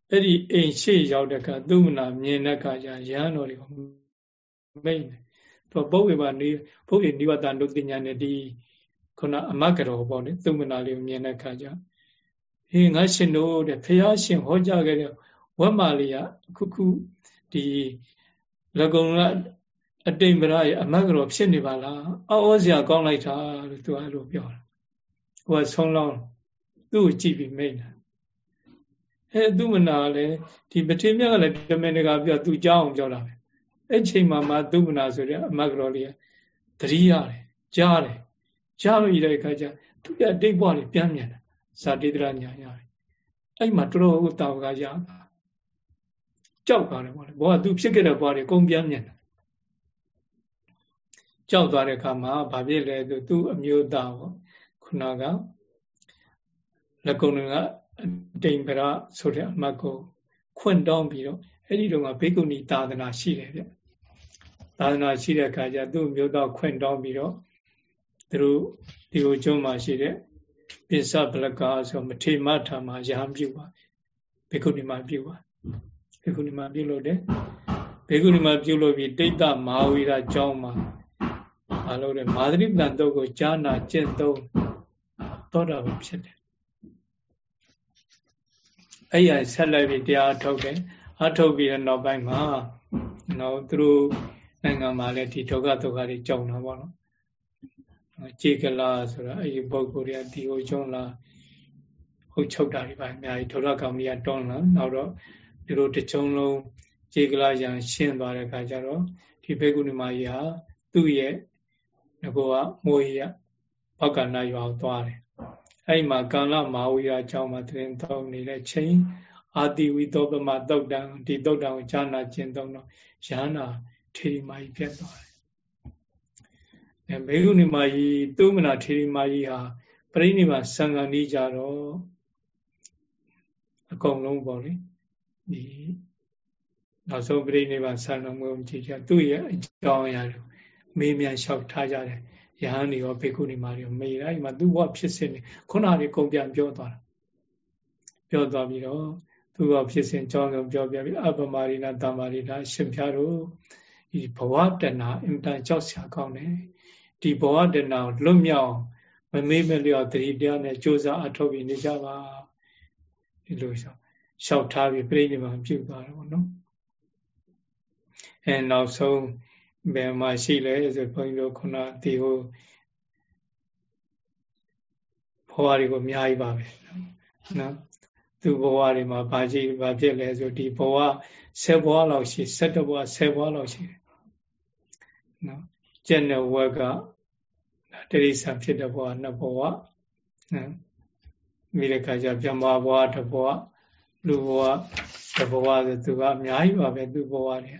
အဲ့ဒီအိမ်ရှေ့ရောက်တဲ့ကသူမနာမြင်တဲ့ကရရဟန်းတော်တွေကိုမိတ်တယ်သူပုဂ္ဂိုလ်ကနေဘုရားနိဝတ္တနုပညာနဲ့ဒီ ခုနအမတ်ကတော်ပေါ့လေသူမနာလေးကိုမြင်တဲ့ခါကျဟေးငါရှင်တို့တဲ့ဖះရှင်ဟောကြားခဲ့တဲ့ဝက်မာလေးကခုခုဒီလကုံကအတိမ်ပရရဲ့အမတ်ကတော်ဖြစ်နေပါလားအောဩစရာကောင်းလိုက်တာလို့သူအဲ့လိုပြောတာဟိုကဆုံးလောင်းသူ့ကိုကြည့်ပြီးမိတ်တာအဲသူမနာလည်းဒီပတိမြတ်ကလည်းဓမ္မနကပြောသူကြောင်းအောင်ပြောတာပဲအဲ့ချိန်မှာမှသူမနာဆိုတဲ့အမတ်ကတော်လေးကသတိရတယ်ကြားတယ် ကြားလို့ရတဲ့အခါကျသူရတိတ်ဘွားတွေပြန်မြန်တယ်ဇာတိတရညာရတယ်အဲ့မှာတော်တော်တာဝကရတာကြောက်သွားတယ်ပေါ့လေဘောကသူဖြစ်ခဲ့တဲ့ဘွားတွေအကုန်ပြန်မြန်တယ်ကြောက်သွားတဲ့အခါမှာဘာဖြစ်လဲဆိုသူအမျိုးသားပေါ့ခုနကလကုံကအတိမ်ပရဆိုတဲ့အမတ်ကိုခွင့်တောင်းပြီးတော့အဲ့ဒီတော့ကဘေကုဏီသာသနာရှိတယ်ဗျသာသနာရှိတဲ့အခါကျသူ့မျိုးသားခွင့်တောင်းပြီးတော့ သူတို့ဒီကိုကျွန်းမှာရှိတဲ့ပိစပလကာဆိုမထေမထာမှာရဟန်းပြုပါဘေကုဏီမှာပြုပါဘေကုဏီမှာပြုလို့တယ်ဘေကုဏီမှာပြုလို့ပြီးတိတ်တမဟာဝီရာကျောင်းမှာမလုပ်တယ်မာသရိပန်တုတ်ကိုကြားနာကျင့်သုံးသောတာပန်ဖြစ်တယ်အဲ့ရဆက်လိုက်ပြီးတရားထုတ်တယ်အထုတ်ပြီးတဲ့နောက်ပိုင်းမှာတော့သူတို့နိုင်ငံမှာလည်းဒီဒုက္ခဒုက္ခတွေကြောက်တာပေါ့နော် ကြေကလာဆိုတာအဲ့ဒီပုဂ္ဂိုလ်တွေကဒီဟိုကျုံးလာဟုတ်ချုပ်တာတွေပါအများကြီးဒုက္ခကောင်ကြီးကတွန်းလာနောက်တော့ဒီလိုတချုံလုံးကြေကလာရန်ရှင်းသွားတဲ့အခါကျတော့ဒီဘေကုဏီမကြီးဟာသူ့ရဲ့ငကောကမွေရဘောက်ကနာရွာကိုသွားတယ်အဲ့မှာကာလမာဝီယာအကြောင်းမှာတင်သုံးနေတဲ့ချိန်အာတိဝိသောပမတုတ်တံဒီတုတ်တံကိုဈာနာကျင့်သုံးတော့ရဟနာထေရီမာကြီးပြတ်သွားတယ်။အဲ မေဂုဏီမာကြီးသုမနာထေရီမာကြီးဟာပရိနိဗ္ဗာန်စံဃာနီးကြတော့အကုန်လုံးပေါ့လေဒီနောက်ဆုံးပရိနိဗ္ဗာန်စံတော်မူကြည့်ကြသူ့ရဲ့အကြောင်းအရာတွေမေးမြန်းလျှောက်ထားကြတယ်။ယဟန်တွေရောဘေကုဏီမာတွေရောမေးတာဒီမှာသူ့ဘဝဖြစ်စဉ်တွေခုနတွေကုန်ပြန်ပြောသွားတာ။ပြောသွားပြီးတော့သူ့ဘဝဖြစ်စဉ်အကြောင်းဆုံးပြောပြပြီးအပမရိနာတမ္မာရိနာရှင်ဖျားတို့ဒီဘဝတဏအင်တန်ကြောက်စရာကောင်းတယ် ဒီဘဝတဏကိုလွတ်မြောက်မမေ့မလျော့တတိတရားနဲ့ကြိုးစားအထောက်ပြီးနေကြပါဒီလိုဆိုလျှောက်ထားပြီးပြိဋိဘံပြုသွားတယ်ပေါ့နော်အဲနောက်ဆုံးဘယ်မှာရှိလဲဆိုဘုန်းကြီးတို့ခုနဒီဟိုဘဝတွေကိုအများကြီးပါပဲနော်သူဘဝတွေမှာဘာရှိဘာဖြစ်လဲဆိုဒီဘဝ10ဘဝလောက်ရှိ17ဘဝ10ဘဝလောက်ရှိတယ်နော် ကျက်တဲ့ဝက်ကတရိษံဖြစ်တဲ့ဘဝနှစ်ဘဝနော်မိတဲ့ခါကျပြမဘဝတစ်ဘဝလူဘဝတစ်ဘဝဆိုသူကအများကြီးပါပဲသူဘဝတွေ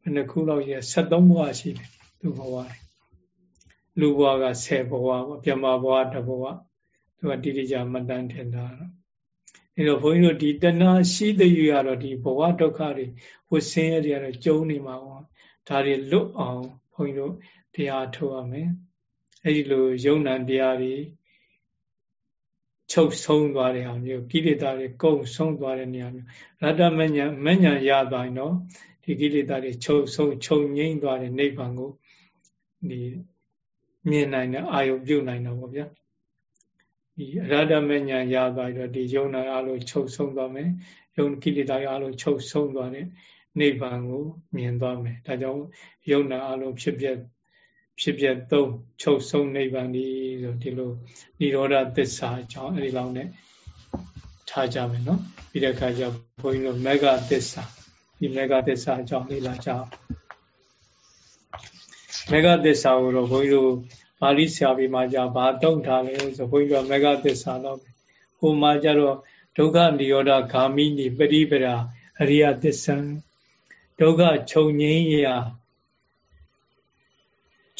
ဘယ်နှခုလောက်ရ73ဘဝရှိတယ်သူဘဝတွေလူဘဝက10ဘဝပေါ့ပြမဘဝတစ်ဘဝသူကတိတိကျမတန်းထင်တာအဲတော့ဘုန်းကြီးတို့ဒီတဏှာရှိတဲ့ရတော့ဒီဘဝဒုက္ခတွေဝဆင်းရဲတွေကတော့ကျုံနေမှာပေါ့ဒါတွေလွတ်အောင်ဘုန်းကြီးတို့ တရားထုတ်ရမယ်အဲဒီလိုယုံ nant တရားတွေချုပ်ဆုံးသွားတဲ့အောင်မျိုးကိလေသာတွေကုန်ဆုံးသွားတဲ့နေရာမျိုးရတ္တမညာမညာရသွားရင်တော့ဒီကိလေသာတွေချုပ်ဆုံးချုပ်ငိမ့်သွားတဲ့နိဗ္ဗာန်ကိုဒီမြင်နိုင်တဲ့အာယုပြုတ်နိုင်တော့ဗောဗျာဒီအရဟတမဉဏ်ရသွားတော့ဒီယုံနာအလိုချုပ်ဆုံးသွားမယ်ယုံကိလေသာအလိုချုပ်ဆုံးသွားတဲ့နိဗ္ဗာန်ကိုမြင်သွားမယ်ဒါကြောင့်ယုံနာအလိုဖြစ်ပြ ဖြစ်ပြသုံးချုပ်ဆုံးနိဗ္ဗာန်ဒီဆိုဒီလိုនិရောဓသစ္စာအကြောင်းအဲဒီလောက်နဲ့ထားကြမယ်နော်ပြီးတဲ့အခါကျဘုန်းကြီးတို့မေဃသစ္စာဒီမေဃသစ္စာအကြောင်းလေ့လာကြအောင်မေဃသစ္စာကိုတော့ဘုန်းကြီးတို့ပါဠိဆရာပြီးမှじゃဘာတုံးထားလဲဆိုဘုန်းကြီးတို့မေဃသစ္စာတော့ဟိုမှာကျတော့ဒုက္ခនិရောဓဂ ामि နိပရိပရာအရိယသစ္ဆံဒုက္ခချုပ်ငြိမ်းရာ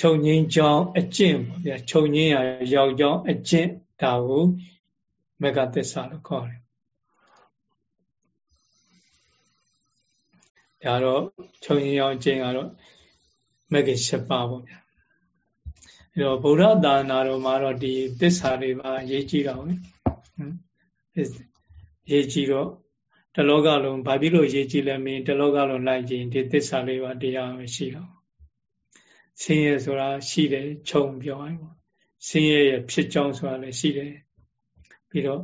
ချုပ်ငြိမ်းကြောင်းအကျင့်ပေါ့ဗျာချုပ်ငြိမ်းရာရောက်ကြောင်းအကျင့်ဒါကိုမေဃသစ္စာလို့ခေါ်တယ်ဒါတော့ချုပ်ငြိမ်းအောင်အကျင့်ကတော့မဂ္ဂင်၈ပါးပေါ့ဗျာအဲတော့ဗုဒ္ဓသာသနာတော်မှာတော့ဒီသစ္စာတွေပါရေးကြည့်တော့ဟင်ရေးကြည့်တော့တလောကလုံးဘာဖြစ်လို့ရေးကြည့်လဲမင်းတလောကလုံးလိုက်ကြည့်ဒီသစ္စာလေးပါတရားမရှိတော့ ဆင်းရဲဆိုတာရှိတယ်ခြုံပြောရင်ပေါ့ဆင်းရဲရဲ့ဖြစ်ကြောင်းဆိုတာလည်းရှိတယ်ပြီးတော့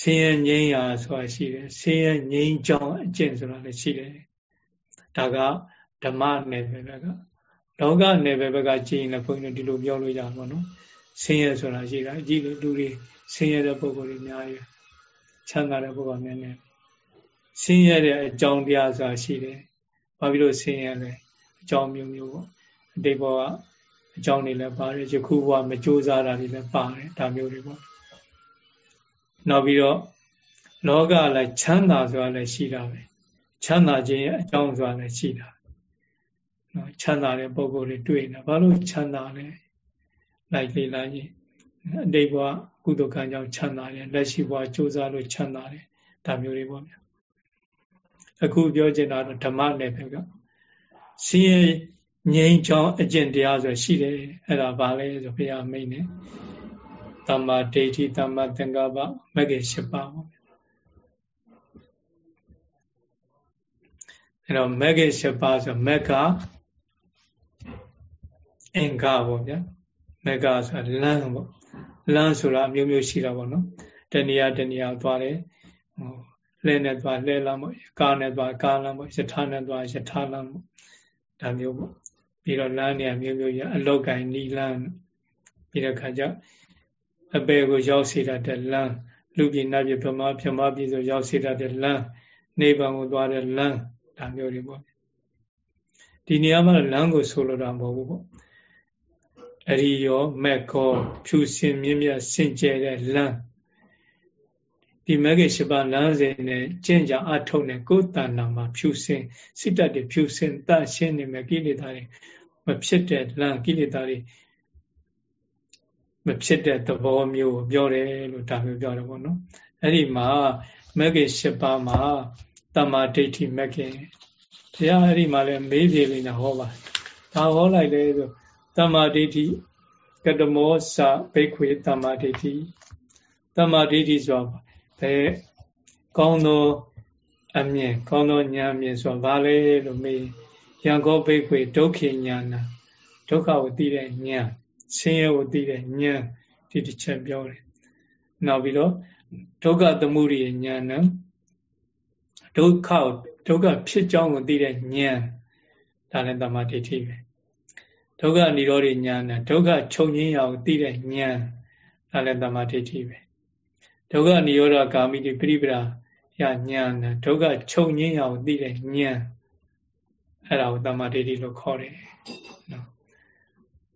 ဆင်းရဲငြိမ်းရာဆိုတာရှိတယ်ဆင်းရဲငြိမ်းကြောင်းအကျင့်ဆိုတာလည်းရှိတယ်ဒါကဓမ္မနယ်ပယ်ဘက်ကလောကနယ်ပယ်ဘက်ကကြည့်ရင်လည်းဘုန်းကြီးတို့ဒီလိုပြောလို့ရမှာနော်ဆင်းရဲဆိုတာရှိတာအကြည့်လို့လူတွေဆင်းရဲတဲ့ပုံကိုယ်တွေအများကြီးချမ်းသာတဲ့ပုံကများနေဆင်းရဲတဲ့အကြောင်းတရားဆိုတာရှိတယ်ဘာဖြစ်လို့ဆင်းရဲလဲအကြောင်းမျိုးမျိုးပေါ့ အတိတ်ဘဝအကြောင်းတွေလည်းပါတယ်ယခုဘဝမကြိုးစားတာတွေလည်းပါတယ်ဒါမျိုးတွေပေါ့နောက်ပြီးတော့လောကလည်းချမ်းသာဆိုတာလည်းရှိတာပဲချမ်းသာခြင်းရဲ့အကြောင်းဆိုတာလည်းရှိတာနော်ချမ်းသာတဲ့ပုံကိုယ်တွေတွေ့နေဘာလို့ချမ်းသာလဲလိုက်လေ့လာရင်အတိတ်ဘဝကုသကံကြောင့်ချမ်းသာတယ်လက်ရှိဘဝကြိုးစားလို့ချမ်းသာတယ်ဒါမျိုးတွေပေါ့ဗျာအခုပြောချင်တာတော့ဓမ္မနယ်ဘက်ကဆင်းရဲ ငြိမ်းချောင်းအကျင့်တရားဆိုရှိတယ်အဲ့ဒါဘာလဲဆိုဘုရားမိန်တယ်တမ္မာဒိဋ္ဌိတမ္မာသင်္ကပ္ပမဂ္ဂင်၈ပါးပေါ့အဲ့တော့မဂ္ဂင်၈ပါးဆိုမဂ္ဂအင်္ဂါပေါ့ဗျာမဂ္ဂဆိုတာလမ်းပေါ့လမ်းဆိုတာအမျိုးမျိုးရှိတာပေါ့နော်တဏှာတဏှာသွားတယ်ဟိုလဲနဲ့သွားလဲလမ်းပေါ့ကားနဲ့သွားကားလမ်းပေါ့ယထာနဲ့သွားယထာလမ်းပေါ့ဒါမျိုးပေါ့ ပြီးတော့လမ်းနေမျိုးမျိုးရအလောက်ကင်နီလမ်းပြီးတဲ့ခါကျအပေကိုရောက်စေတတ်တဲ့လမ်းလူပြည်နတ်ပြည်ဗမာဗမာပြည်ဆိုရောက်စေတတ်တဲ့လမ်းနေဗံကိုသွားတဲ့လမ်းဒါမျိုးတွေပေါ့ဒီနေရာမှာလမ်းကိုဆိုလိုတာမဟုတ်ဘူးပေါ့အရိယောမက်ကောဖြူစင်မြင့်မြတ်စင်ကြဲတဲ့လမ်း ဒီမဂ္ဂင်၈ပါးလမ်းစဉ်နဲ့ကျင့်ကြအထုတ်နဲ့ကိုယ်တဏ္ဍာမှာဖြူစင်စိတ်တတ်တွေဖြူစင်တန့်ရှင်းနေမယ်ကိလေသာတွေမဖြစ်တဲ့လမ်းကိလေသာတွေမဖြစ်တဲ့သဘောမျိုးကိုပြောတယ်လို့ဒါမျိုးပြောတယ်ပေါ့နော်အဲ့ဒီမှာမဂ္ဂင်၈ပါးမှာတမ္မာဒိဋ္ဌိမဂ္ဂင်တရားအဲ့ဒီမှာလည်းမေးပြေလေးနဲ့ဟောပါဒါဟောလိုက်တယ်ဆိုတမ္မာဒိဋ္ဌိကတမောစဘိခွေတမ္မာဒိဋ္ဌိတမ္မာဒိဋ္ဌိဆိုတာ ဘယ်ကောင်းသောအမြင်ကောင်းသောဉာဏ်မြင်ဆိုတာဘာလဲလို့မေးယံကောဘိခွေဒုက္ခဉာဏဒုက္ခကိုသိတဲ့ဉာဏ်ဆင်းရဲကိုသိတဲ့ဉာဏ်ဒီတစ်ချက်ပြောတယ်နောက်ပြီးတော့ဒုက္ခသမုဒိယဉာဏ်နဲ့ဒုက္ခဒုက္ခဖြစ်ကြောင်းကိုသိတဲ့ဉာဏ်ဒါလည်းတမ္မာဒိဋ္ဌိပဲဒုက္ခនិရောဓဉာဏ်နဲ့ဒုက္ခချုပ်ငြိမ်းရာကိုသိတဲ့ဉာဏ်ဒါလည်းတမ္မာဒိဋ္ဌိပဲ ဒုက္ခនិရောဓကာမိတိပြိပရာယဉာဏ်နဲ့ဒုက္ခချုပ်ငြိမ်းရာကိုသိတဲ့ဉာဏ်အဲ့ဒါကိုတမ္မာဒိဋ္ဌိလို့ခေါ်တယ်နော်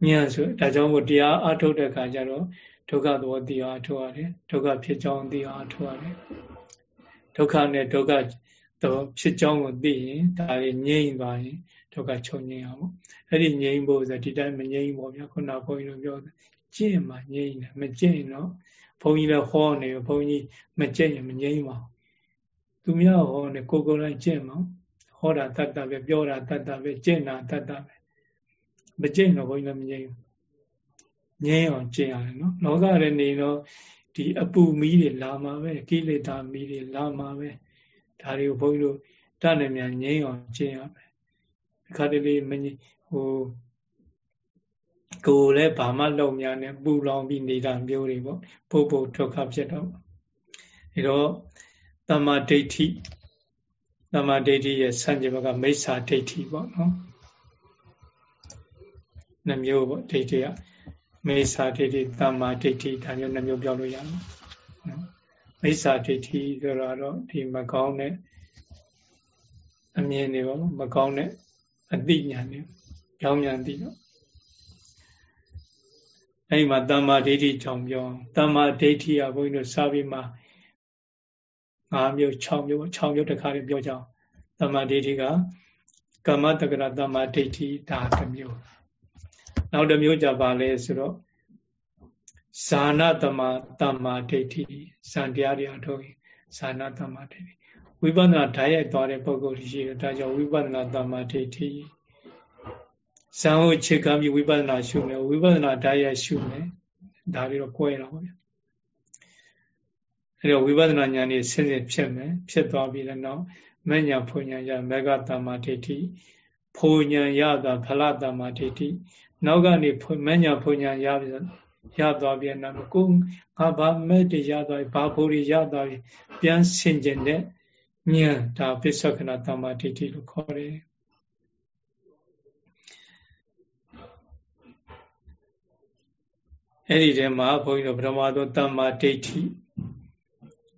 ဉာဏ်ဆိုဒါကြောင့်မို့တရားအထုတ်တဲ့အခါကျတော့ဒုက္ခသဘောသိအောင်အထုတ်ရတယ်ဒုက္ခဖြစ်ကြောင်းသိအောင်အထုတ်ရတယ်ဒုက္ခနဲ့ဒုက္ခတော့ဖြစ်ကြောင်းကိုသိရင်ဒါလေးငြိမ့်သွားရင်ဒုက္ခချုပ်ငြိမ့်အောင်ပေါ့အဲ့ဒီငြိမ့်ဖို့ဆိုဒီတိုင်းမငြိမ့်ပေါ့ဗျာခုနဘုန်းကြီးတို့ပြော ကျင့်မှငြိမ့်တယ်မကျင့်တော့ဘုန်းကြီးလည်းဟောနေဘုန်းကြီးမကျင့်ရင်မငြိမ့်ပါဘူးသူများဟောနေကိုကိုယ်လည်းကျင့်မှာဟောတာတတ်တာပဲပြောတာတတ်တာပဲကျင့်တာတတ်တာပဲမကျင့်တော့ဘုန်းကြီးလည်းမငြိမ့်ဘူးငြိမ့်အောင်ကျင့်ရတယ်နော်လောကရဲ့နေတော့ဒီအပူမီးတွေလာမှာပဲကိလေသာမီးတွေလာမှာပဲဒါတွေကိုဘုန်းကြီးတို့တတ်နေမြန်ငြိမ်းအောင်ကျင့်ရမယ်ခါတလေမဟို ကိုယ်လည်းဘာမှလုံများနဲ့ပူလောင်ပြီးနေတာမျိုးတွေပေါ့ပုပ်ပုပ်ဒုက္ခဖြစ်တော့အဲတော့တမ္မာဒိဋ္ဌိတမ္မာဒိဋ္ဌိရဲ့ဆန့်ကျင်ဘက်ကမိစ္ဆာဒိဋ္ဌိပေါ့နော်နှမျိုးပေါ့ဒိဋ္ဌိကမိစ္ဆာဒိဋ္ဌိတမ္မာဒိဋ္ဌိဒါမျိုးနှမျိုးပြောလို့ရတယ်နော်မိစ္ဆာဒိဋ္ဌိဆိုတာတော့ဒီမကောင်းတဲ့အမြင်တွေပေါ့မကောင်းတဲ့အသိဉာဏ်တွေကြောင်းဉာဏ်သိတော့ အဲ့မှာတမ္မာဒိဋ္ဌိကြောင့်ပြောတမ္မာဒိဋ္ဌိကဘုန်းကြီးတို့စာပြီးမှ၅မျိုး6မျိုး6မျိုးတခါလေးပြောကြအောင်တမ္မာဒိဋ္ဌိကကမ္မတက္ကရာတမ္မာဒိဋ္ဌိဒါတစ်မျိုးနောက်တစ်မျိုးကြပါလဲဆိုတော့ဇာနာတမတမ္မာဒိဋ္ဌိဇန်တရားတွေအထုတ်ဇာနာတမ္မာဒိဋ္ဌိဝိပဿနာဓာတ်ရိုက်သွားတဲ့ပုဂ္ဂိုလ်ရှိတယ်ဒါကြောင့်ဝိပဿနာတမ္မာဒိဋ္ဌိ ဇံကိုခြေခံပြီးဝိပဿနာရှုမယ်ဝိပဿနာဓာတ်ရိုက်ရှုမယ်ဒါပြီးတော့꿰ရတာပေါ့ဗျအဲတော့ဝိပဿနာဉာဏ်นี่ဆင်းဆင်းဖြစ်မယ်ဖြစ်သွားပြီးတဲ့နောက်မဉ္ဇဏ်ဖွဉ္ဇဏ်ရမေဃတမ္မာဒိဋ္ဌိဖွဉ္ဇဏ်ရတာဖလတမ္မာဒိဋ္ဌိနောက်ကနေမဉ္ဇဏ်ဖွဉ္ဇဏ်ရပြီးရသွားပြန်တော့ကိုငါဘာမဲ့တရသွားဘာဖို့ရသွားပြီပြန်ဆင်ကျင်တဲ့ဉာဏ်ဒါပစ္စကနာတမ္မာဒိဋ္ဌိလို့ခေါ်တယ် အဲ့ဒီထဲမှာဘုန်းကြီးတို့ပထမဆုံးတမ္မာဒိဋ္ဌိ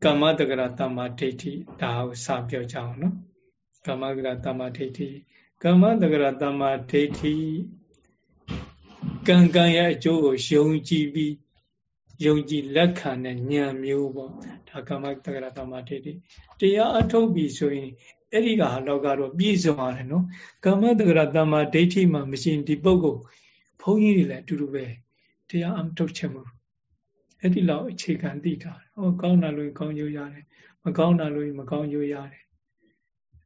ကမ္မတက္ကရာတမ္မာဒိဋ္ဌိဒါကိုစပြောကြအောင်နော်ကမ္မတက္ကရာတမ္မာဒိဋ္ဌိကမ္မတက္ကရာတမ္မာဒိဋ္ဌိကံကံရဲ့အကျိုးကိုယုံကြည်ပြီးယုံကြည်လက်ခံတဲ့ဉာဏ်မျိုးပေါ့ဒါကမ္မတက္ကရာတမ္မာဒိဋ္ဌိတရားအထုတ်ပြီးဆိုရင်အဲ့ဒီကတော့ကတော့ပြည့်စုံရတယ်နော်ကမ္မတက္ကရာတမ္မာဒိဋ္ဌိမှမရှိဒီပုဂ္ဂိုလ်ဘုန်းကြီးတွေလည်းအတူတူပဲ တရားအမထုတ်ချင်ဘူးအဲ့ဒီလောက်အခြေခံသိတာဟောကောင်းတာလို့ကောင်းကျိုးရတယ်မကောင်းတာလို့မကောင်းကျိုးရတယ်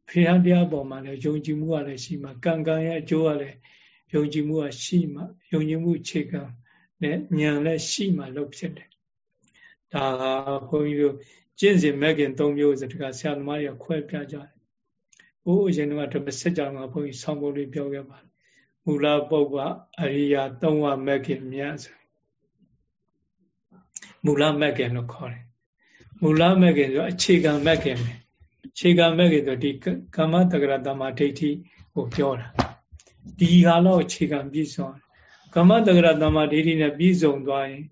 ဖေဟတရားပေါ်မှာလည်းယုံကြည်မှုကလည်းရှိမှကံကံရဲ့အကျိုးကလည်းယုံကြည်မှုကရှိမှယုံကြည်မှုအခြေခံနဲ့ဉာဏ်လည်းရှိမှလုပ်ဖြစ်တယ်ဒါကဘုန်းကြီးတို့ကျင့်စဉ်မဲ့ခင်၃မျိုးစတကဆရာသမားတွေကခွဲပြကြတယ်။ဘိုးအရင်ကဓမ္မစကြာမှာဘုန်းကြီးဆောင်းဖို့လေးပြောခဲ့ပါတယ်။ မူလပုပ္ပအရိယာ၃ဝမဲ့ခင်မြတ်ဆိုမူလမဲ့ခင်လို့ခေါ်တယ်။မူလမဲ့ခင်ဆိုအခြေခံမဲ့ခင်ပဲ။အခြေခံမဲ့ခင်ဆိုဒီကမ္မတက္ကရတမဒိဋ္ဌိကိုပြောတာ။ဒီဟာတော့အခြေခံပြည့်စုံကမ္မတက္ကရတမဒိဋ္ဌိနဲ့ပြည့်စုံသွားရင်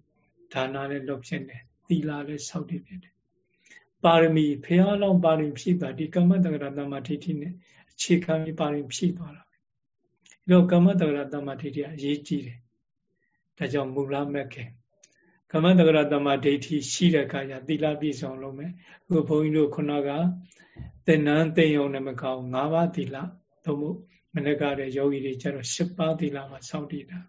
ဒါနလည်းလုပ်ဖြစ်တယ်။သီလလည်းစောင့်တည်ဖြစ်တယ်။ပါရမီဖះလောင်းပါရမီဖြည့်တာဒီကမ္မတက္ကရတမဒိဋ္ဌိနဲ့အခြေခံပြီးပါရမီဖြည့်သွားတာ။ ဒါကမ္မတက္ကရတမဒိဋ္ဌိအရေးကြီးတယ်။ဒါကြောင့်မူလမဲ့ခင်ကမ္မတက္ကရာတမဒိဋ္ဌိရှိတဲ့အခါကျသီလပြည့်စုံလို့မယ်အခုဘုန်းကြီးတို့ခုနကသင်္นานသိယုံနဲ့မကောင်း၅ပါးသီလသို့မဟုတ်မနက်ကတဲ့ယောဂီတွေကျတော့၈ပါးသီလမှာစောင့်တည်တာ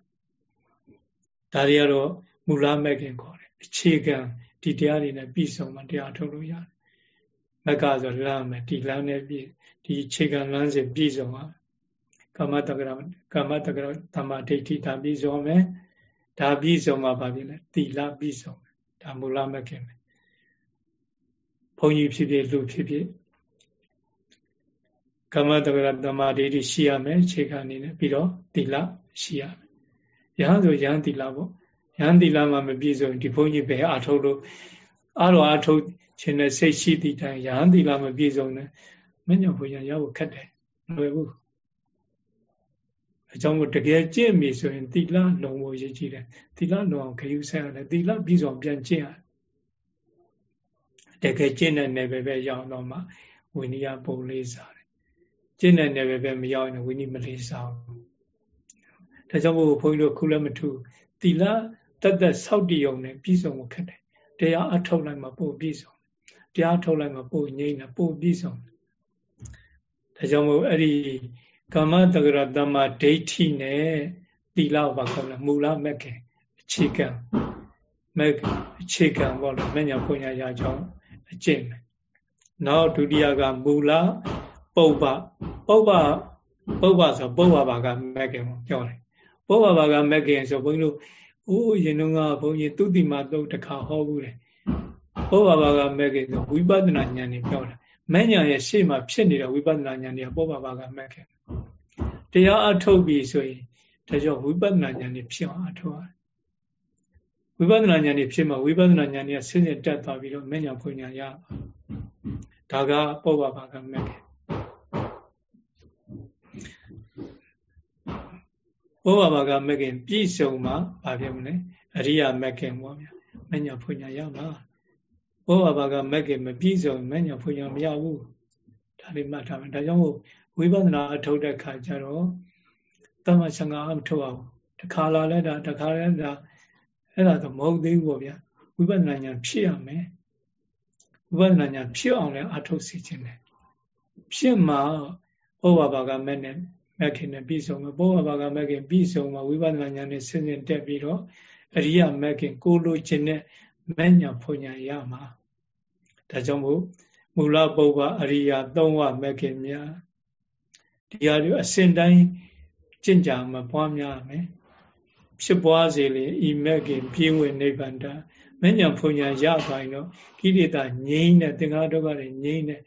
ဒါတွေကတော့မူလမဲ့ခင်ခေါ်တယ်အခြေခံဒီတရားတွေနဲ့ပြည့်စုံမှတရားထုတ်လို့ရတယ်မက်ကဆိုလမ်းမယ်ဒီလမ်းနဲ့ပြည့်ဒီအခြေခံလမ်းစဉ်ပြည့်စုံပါ ကမ္မတက္ကရာကမ္မတက္ကရာတမဒိဋ္ဌိဒါပြည့်စုံမယ်ဒါပြည့်စုံမှာပါပြီလေတိလပြည့်စုံဒါမူလမခင်ပဲဘုန်းကြီးဖြစ်ဖြစ်လူဖြစ်ဖြစ်ကမ္မတက္ကရာတမာဒိဋ္ဌိရှိရမယ်ခြေခံအနေနဲ့ပြီးတော့တိလရှိရမယ်ယဟန်ဆိုယဟန်တိလပေါ့ယဟန်တိလမှာမပြည့်စုံဒီဘုန်းကြီးပဲအာထုတ်လို့အားတော့အာထုတ်ခြင်းနဲ့စိတ်ရှိသည့်တိုင်ယဟန်တိလမပြည့်စုံနဲ့မညောဘုရားရောက်ခက်တယ်လွယ်ဘူး အကြောင်းကိုတကယ်ကျင့်ပြီဆိုရင်သီလလုံဖို့ရည်ကြီးတယ်သီလလုံအောင်ခရုဆက်ရတယ်သီလပြီးဆုံးပြန်ကျင့်ရတယ်တကယ်ကျင့်တဲ့နယ်ပယ်ပဲရောက်တော့မှဝိနည်းပုံလေးစားတယ်ကျင့်တဲ့နယ်ပယ်ပဲမရောက်ရင်ဝိနည်းမလေးစားဘူးဒါကြောင့်မို့ဘုန်းကြီးတို့ခုလည်းမထူသီလတတ်သက်ဆောက်တည်ုံနဲ့ပြီးဆုံးဖို့ခက်တယ်တရားအထုတ်လိုက်မှပို့ပြီးဆုံးတရားထုတ်လိုက်မှပို့ငြိမ့်တယ်ပို့ပြီးဆုံးဒါကြောင့်မို့အဲ့ဒီ ကာမတက္ကရတမဒိဋ္ဌိနဲ့သီလဘာခေါ်လဲမူလမက်ခင်အခြေခံမက်အခြေခံပေါ့လေမညာပညာရာကြောင်းအကျင့်ပဲနောက်ဒုတိယကမူလပုပ္ပပုပ္ပပုပ္ပဆိုပုပ္ပဘာကမက်ခင်ပြောတယ်ပုပ္ပဘာကမက်ခင်ဆိုဘုန်းကြီးတို့အိုးရင်တော့ကဘုန်းကြီးသူတိမတုတ်တခါဟောဘူးတယ်ပုပ္ပဘာကမက်ခင်ဆိုဝိပဿနာဉာဏ်နဲ့ပြောတာမဉဏ်ရဲ့ရှေ့မှာဖြစ်နေတဲ့ဝိပဿနာဉာဏ်တွေကပုပ္ပဘာကမက်ခင် တရားအထုတ်ပြီဆိုရင် ဒါကြောင့်ဝိပဿနာဉာဏ်นี่ဖြစ်အောင်အထောက်ရတယ်ဝိပဿနာဉာဏ်นี่ဖြစ်မှဝိပဿနာဉာဏ်นี่ဆင်းရဲတက်သွားပြီးတော့မဉဏ်ဖွညာရဒါကပောဘဘာကမဲ့တယ်ဘောဘဘာကမဲ့ခင်ပြည့်စုံမှဘာဖြစ်မလဲအရိယာမဲ့ခင်ပေါ့ဗျာမဉဏ်ဖွညာရမှာဘောဘဘာကမဲ့ခင်မပြည့်စုံမဉဏ်ဖွညာမရဘူးဒါလေးမှတ်ထားမယ်ဒါကြောင့် ဝိပဿနာအထုတ်တဲ့ခါကျတော့တမဆံဃာမထုတ်အောင်တခါလာလဲတာတခါလဲတာအဲ့ဒါတော့မဟုတ်သေးဘူးပေါ့ဗျာဝိပဿနာဉာဏ်ဖြစ်ရမယ်ဝိပဿနာဉာဏ်ဖြစ်အောင်လည်းအထုတ်စီခြင်းတယ်ဖြစ်မှာဩဝါဘာကမဲ့နဲ့မဲ့ခင်နဲ့ပြီးဆုံးမှာဘောဝါဘာကမဲ့ခင်ပြီးဆုံးမှာဝိပဿနာဉာဏ်နဲ့ဆင်းရဲတက်ပြီးတော့အရိယာမဲ့ခင်ကိုလိုချင်တဲ့မဲ့ညာဖွညာရမှာဒါကြောင့်မို့မူလပုဗ္ဗအရိယာသုံးဝမဲ့ခင်များ ဒီဟာတွေအစဉ်တိုင်းကျင့်ကြံမှာပွားများမယ်ဖြစ်ပွားစေလေဤမဲ့ခင်ပြင်းဝင်နိဗ္ဗာန်တမဉ္ဇဉ်ဖွညာရပါရင်တော့ကိရိတာငြိမ့်တဲ့သင်္ခါရဒုက္ခတွေငြိမ့်တဲ့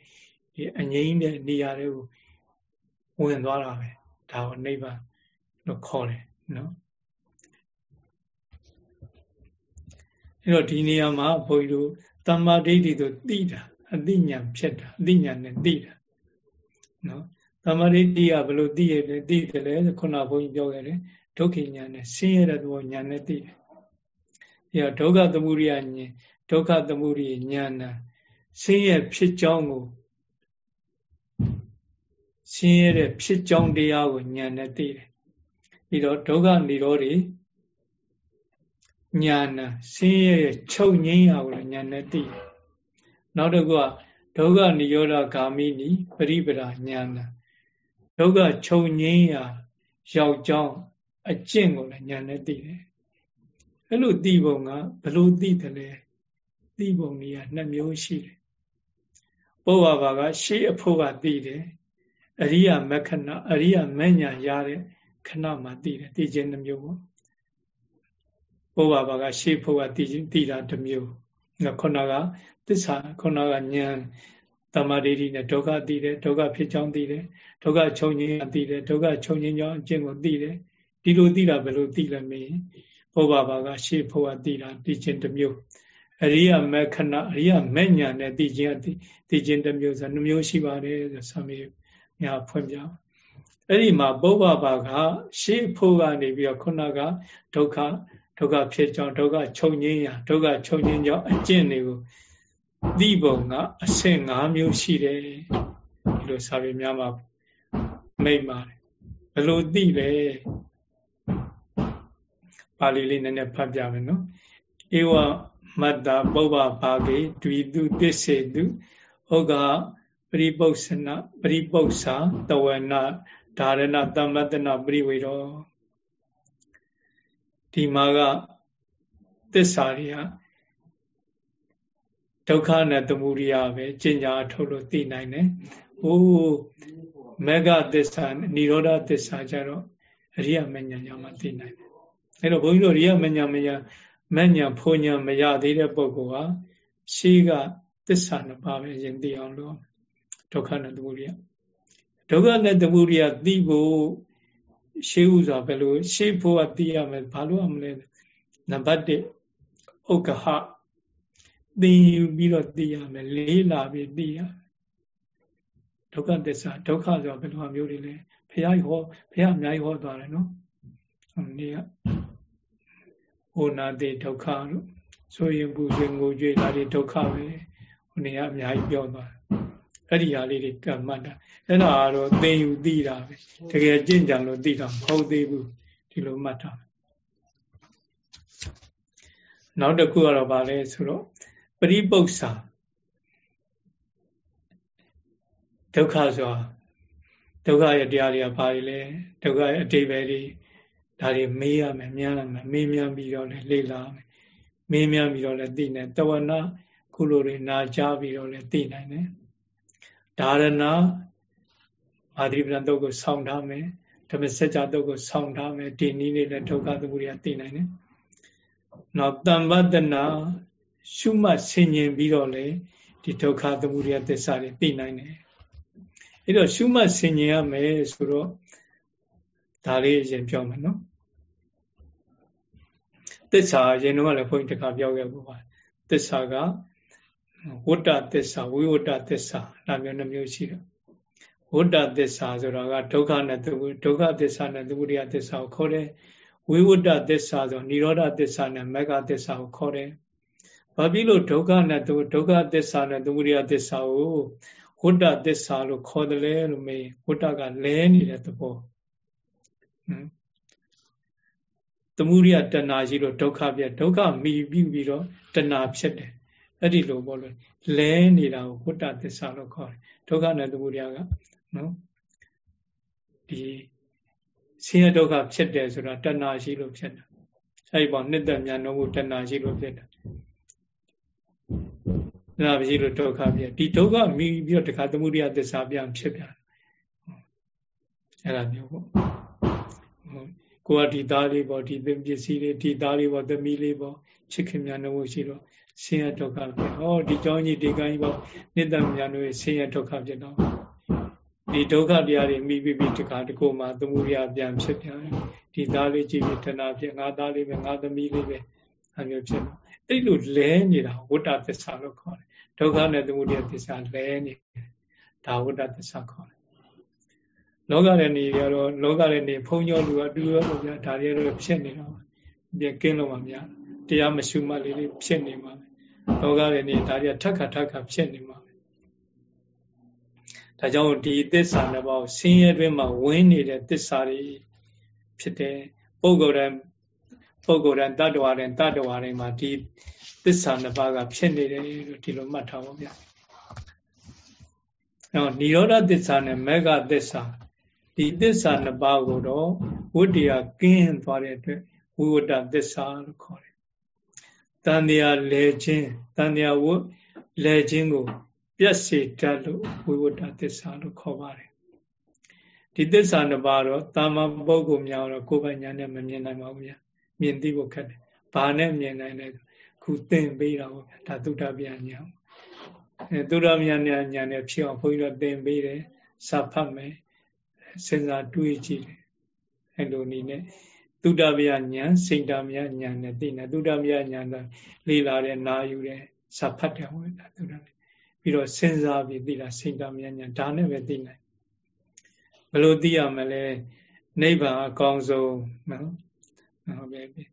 ဒီအငြိမ့်တဲ့နေရာတွေကိုဝင်သွားတာပဲဒါကိုနိဗ္ဗာန်လို့ခေါ်တယ်နော်အဲ့တော့ဒီနေရာမှာဘုန်းကြီးတို့တမ္မာဒိဋ္ဌိဆိုသိတာအသိဉာဏ်ဖြစ်တာအသိဉာဏ်နဲ့သိတာနော် တမ္မာဒိဋ္ဌိကဘယ်လိုသိရလဲသိတယ်လဲခုနဘုန်းကြီးပြောခဲ့တယ်ဒုက္ခဉာဏ်နဲ့ဆင်းရဲတဲ့သဘောဉာဏ်နဲ့သိတယ်ဒီတော့ဒုက္ခသမုဒိယဉာဏ်ဒုက္ခသမုဒိယဉာဏ်နဲ့ဆင်းရဲဖြစ်ကြောင်းကိုဆင်းရဲတဲ့ဖြစ်ကြောင်းတရားကိုဉာဏ်နဲ့သိတယ်ပြီးတော့ဒုက္ခនិရောဓိဉာဏ်နဲ့ဆင်းရဲရဲ့ချုပ်ငြိမ်းရာကိုဉာဏ်နဲ့သိတယ်နောက်တစ်ခုကဒုက္ခនិရောဓဂ ामि နိပရိပဒဉာဏ် ဒုက္ခချုပ်ငြိမ်းရာရောက်ကြောင်းအကျင့်ကိုလည်းဉာဏ်နဲ့သိတယ်အဲ့လိုသိပုံကဘလို့သိတယ်လဲသိပုံကြီးကနှစ်မျိုးရှိတယ်ပုဗ္ဗဘာကရှေးအဖို့ကသိတယ်အရိယာမခဏအရိယာမညာရတဲ့ခဏမှသိတယ်သိခြင်းတစ်မျိုးပေါ့ပုဗ္ဗဘာကရှေးဖို့ကသိခြင်းသိတာတစ်မျိုးခုနကသစ္စာခုနကဉာဏ် တမာဒိဋ္ဌိနဲ့ဒုက္ခသိတယ်ဒုက္ခဖြစ်ကြောင်းသိတယ်ဒုက္ခချုပ်ငြိမ်းသိတယ်ဒုက္ခချုပ်ငြိမ်းကြောင်းအကျင့်ကိုသိတယ်ဒီလိုသိတာဘယ်လိုသိလဲမေးဘုရားဘာကရှေ့ဘုရားသိတာသိခြင်းတစ်မျိုးအရိယမေခဏအရိယမေညာနဲ့သိခြင်းသိခြင်းတစ်မျိုးဆိုနှမျိုးရှိပါတယ်ဆိုဆံမေများဖွင့်ပြအဲ့ဒီမှာပုဗ္ဗဘာကရှေ့ဖို့ကနေပြီးတော့ခုနကဒုက္ခဒုက္ခဖြစ်ကြောင်းဒုက္ခချုပ်ငြိမ်းရာဒုက္ခချုပ်ငြိမ်းကြောင်းအကျင့်တွေကို သိပုံကအဆင့်၅မျိုးရှိတယ်ဒီလိုစာပေများမှာမိတ်ပါတယ်ဘယ်လိုသိလဲပါဠိလေးနည်းနည်းဖတ်ပြမယ်နော်ဧဝမတ္တပုဗ္ဗဘာဂေဒွိတုတစ္ဆေတုဩဃပရိပု္ပ္ပနပရိပု္ပ္ပစာတဝနဓာရဏတမ္မတနာပရိဝေရောဒီမှာကသစ္စာတွေက ဒုက္ခနဲ့သမုဒိယပဲကျင့်ကြအထုတ်လို့သိနိုင်တယ်။အိုးမေဃသစ္စာនិရောဓသစ္စာကြတော့အရိယမဉ္ဇဏ်ကြောင့်မှသိနိုင်တယ်။အဲတော့ဘုန်းကြီးတို့အရိယမဉ္ဇဏ်မဉ္ဇဏ်မဉ္ဇဏ်ဖွဉ္ဇဏ်မရသေးတဲ့ပုဂ္ဂိုလ်ဟာရှေးကသစ္စာနှစ်ပါးပဲရင်သိအောင်လို့ဒုက္ခနဲ့သမုဒိယဒုက္ခနဲ့သမုဒိယသိဖို့ရှေးဥစွာဘယ်လိုရှေးဖို့ကသိရမယ်ဘာလို့အမလဲနံပါတ်1ဥက္ကဟ သင်ယူပြီးတော့သိရမယ်လေးလာပြီးသိရဒုက္ခသစ္စာဒုက္ခဆိုတာဘယ်လိုမျိုးတွေလဲဘုရားဟောဘုရားအများကြီးဟောသွားတယ်နော်ဒီကဟိုနာတိဒုက္ခလို့ဆိုရင်ပူဆွေငိုကြွေဒါတွေဒုက္ခပဲဟိုနေကအများကြီးပြောသွားတယ်အဲ့ဒီဟာလေးတွေကမှတ်တာအဲ့ဒါကတော့သင်ယူသိတာပဲတကယ်ကြင့်ကြံလို့သိတာမဟုတ်သေးဘူးဒီလိုမှတ်တာနောက်တစ်ခုကတော့ဗာလဲဆိုတော့ ပရိပု္ပ္ပစာဒုက္ခဆိုတာဒုက္ခရဲ့တရားတွေကဘာတွေလဲဒုက္ခရဲ့အတိပ္ပယ်တွေဒါတွေမေးရမယ်မြန်းရမယ်မေးမြန်းပြီးတော့လည်းလေ့လာမယ်မေးမြန်းပြီးတော့လည်းသိနိုင်တဝနာကုလိုတွေနာကြားပြီးတော့လည်းသိနိုင်တယ်ဒါရဏအာတိပဏတုတ်ကိုဆောင်းထားမယ်ဓမ္မစကြာတုတ်ကိုဆောင်းထားမယ်ဒီနည်းလေးလည်းဒုက္ခသမုဒယသိနိုင်တယ်နောက်တမ္ပတနာ ရှုမှတ်ဆင်ញင်ပြီးတော့လေဒီဒုက္ခသမုဒယသစ္စာတွေသိနိုင်တယ်အဲ့တော့ရှုမှတ်ဆင်ញင်ရမယ်ဆိုတော့ဒါလေးအရင်ပြောမယ်နော်သစ္စာအရင်တော့လည်းဘုန်းကြီးတခါပြောခဲ့ပါပါသစ္စာကဝတ္တသစ္စာဝိဝတ္တသစ္စာဒါမျိုးနှမျိုးရှိတယ်ဝတ္တသစ္စာဆိုတာကဒုက္ခနဲ့ဒုက္ခသစ္စာနဲ့သမုဒယသစ္စာကိုခေါ်တယ်ဝိဝတ္တသစ္စာဆိုနိရောဓသစ္စာနဲ့မဂ္ဂသစ္စာကိုခေါ်တယ် ဘာဖြစ်လို့ဒုက္ခနဲ့ဒုက္ခသစ္စာနဲ့သမုဒယသစ္စာကိုဝတ္တသစ္စာလို့ခေါ်တယ်လဲလို့မေးဝတ္တကလဲနေတဲ့သဘော။ဟမ်သမုဒယတဏှာရှိလို့ဒုက္ခပြဒုက္ခမိပြီးပြီးတော့တဏှာဖြစ်တယ်။အဲ့ဒီလိုပေါ့လို့လဲနေတာကိုဝတ္တသစ္စာလို့ခေါ်တယ်။ဒုက္ခနဲ့သမုဒယကနော်ဒီဆင်းရဲဒုက္ခဖြစ်တယ်ဆိုတာတဏှာရှိလို့ဖြစ်တာအဲဒီပေါ့နှစ်သက်မြန်လို့တဏှာရှိလို့ဖြစ်တာ ဒါပဲရှိလို့ဒုက္ခပြဒီဒုက္ခမိပြီးတော့တခါသမုဒိယသစ္စာပြန်ဖြစ်ပြန်အဲ့ဒါမျိုးပေါ့ကိုကဒီသားလေးပေါ့ဒီပစ္စည်းလေးဒီသားလေးပေါ့သမီးလေးပေါ့ချစ်ခင်များနှုတ်ရှိတော့ဆင်းရဲဒုက္ခဖြစ်ဟောဒီကြောင်းကြီးဒီကံကြီးပေါ့နိတ္တမြန်တို့ဆင်းရဲဒုက္ခဖြစ်တော့ဒီဒုက္ခတရားတွေမိပြီးပြီးတခါတကူမှသမုဒိယပြန်ဖြစ်ပြန်ဒီသားလေးကြည့်ပြီးတဏှာဖြစ်ငါသားလေးပဲငါသမီးလေးပဲအမျိုးဖြစ်အဲ့လိုလဲနေတာဝတ္တသစ္စာလို့ခေါ်တယ် ဒုက္ခနဲ့သမုဒယသစ္စာလဲနေဒါဝတ္တသစ္စာခေါ်တယ်လောကရဲ့နေရတော့လောကရဲ့နေဖုံကြောလူအတူရောလို့ဗျာဒါတွေတော့ဖြစ်နေတော့ပြကင်းလို့မှမရတရားမရှုမှတ်လေးလေးဖြစ်နေမှာလောကရဲ့နေဒါတွေထက်ခါထက်ခါဖြစ်နေမှာဒါကြောင့်ဒီသစ္စာနှစ်ပါးဆင်းရဲတွင်မှာဝင်နေတဲ့သစ္စာတွေဖြစ်တယ်ပုဂ္ဂိုလ်တိုင်းပုဂ္ဂိုလ်တိုင်းတတ္တဝါတိုင်းတတ္တဝါတိုင်းမှာဒီ သစ္စာနှစ်ပါးကဖြစ်နေတယ်လို့ဒီလိုမှတ်ထားပါဗျာ။နောက်និရောဓသစ္စာနဲ့မေဃသစ္စာဒီသစ္စာနှစ်ပါးကိုတော့ဝိတ္တရာကင်းသွားတဲ့အတွက်ဝိဝတ္တသစ္စာလို့ခေါ်တယ်။တန်တရားလဲခြင်းတန်တရားဝလဲခြင်းကိုပြက်စေတတ်လို့ဝိဝတ္တသစ္စာလို့ခေါ်ပါတယ်ဒီသစ္စာနှစ်ပါးတော့တာမန်ပုဂ္ဂိုလ်များတော့ကိုယ်ပိုင်ညာနဲ့မမြင်နိုင်ပါဘူးဗျာမြင်သိဖို့ခက်တယ်ဘာနဲ့မြင်နိုင်လဲ ခုသင်ပေးတာပေါ့ဗျာဒါသုတ္တဗျာညာအဲသုတ္တဗျာညာညာနဲ့ဖြစ်အောင်ဘုန်းကြီးတို့သင်ပေးတယ်စာဖတ်မယ်စဉ်းစားတွေးကြည့်တယ်အဲလိုနည်းနဲ့သုတ္တဗျာညာစိတ်တဗျာညာနဲ့သိနေသုတ္တဗျာညာကလေ့လာတဲ့နာယူတဲ့စာဖတ်တယ်ဟုတ်လားသုတ္တပြီးတော့စဉ်းစားပြီးသိတာစိတ်တမြညာဒါနဲ့ပဲသိနိုင်ဘယ်လိုသိရမလဲနိဗ္ဗာန်အကောင်းဆုံးနော်ဟုတ်ပြီ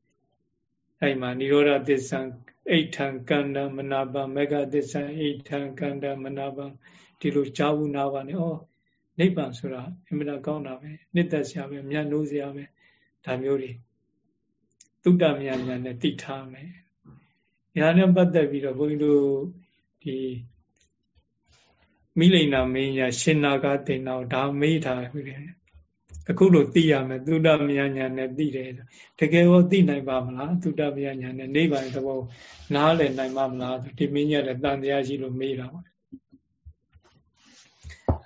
အဲ့မှာនិရောဓသစ္စာ အိဋ္ဌံကန္တမနာပမဂ္ဂသစ္စာအိဋ္ဌံကန္တမနာပဒီလိုကြားဘူးနာပါနဲ့ဩနိဗ္ဗာန်ဆိုတာအင်မတန်ကောင်းတာပဲနှစ်သက်စရာပဲမြတ်နိုးစရာပဲဒါမျိုးတွေတုတ္တမြတ်ညာနဲ့သိထားမယ်။ညာနဲ့ပတ်သက်ပြီးတော့ဘုန်းကြီးတို့ဒီမိလိန်နာမင်းညာရှင်နာကတင်တော့ဒါမေးထားပြီ အခုလိုသိရမယ်သုဒ္ဓမယညာနဲ့သိတယ်တကယ်ရောသိနိုင်ပါမလားသုဒ္ဓမယညာနဲ့နိဗ္ဗာန်သဘောနားလည်နိုင်ပါမလားဒီမင်းညာလည်းတန်တရားရှိလို့မေးတာပါ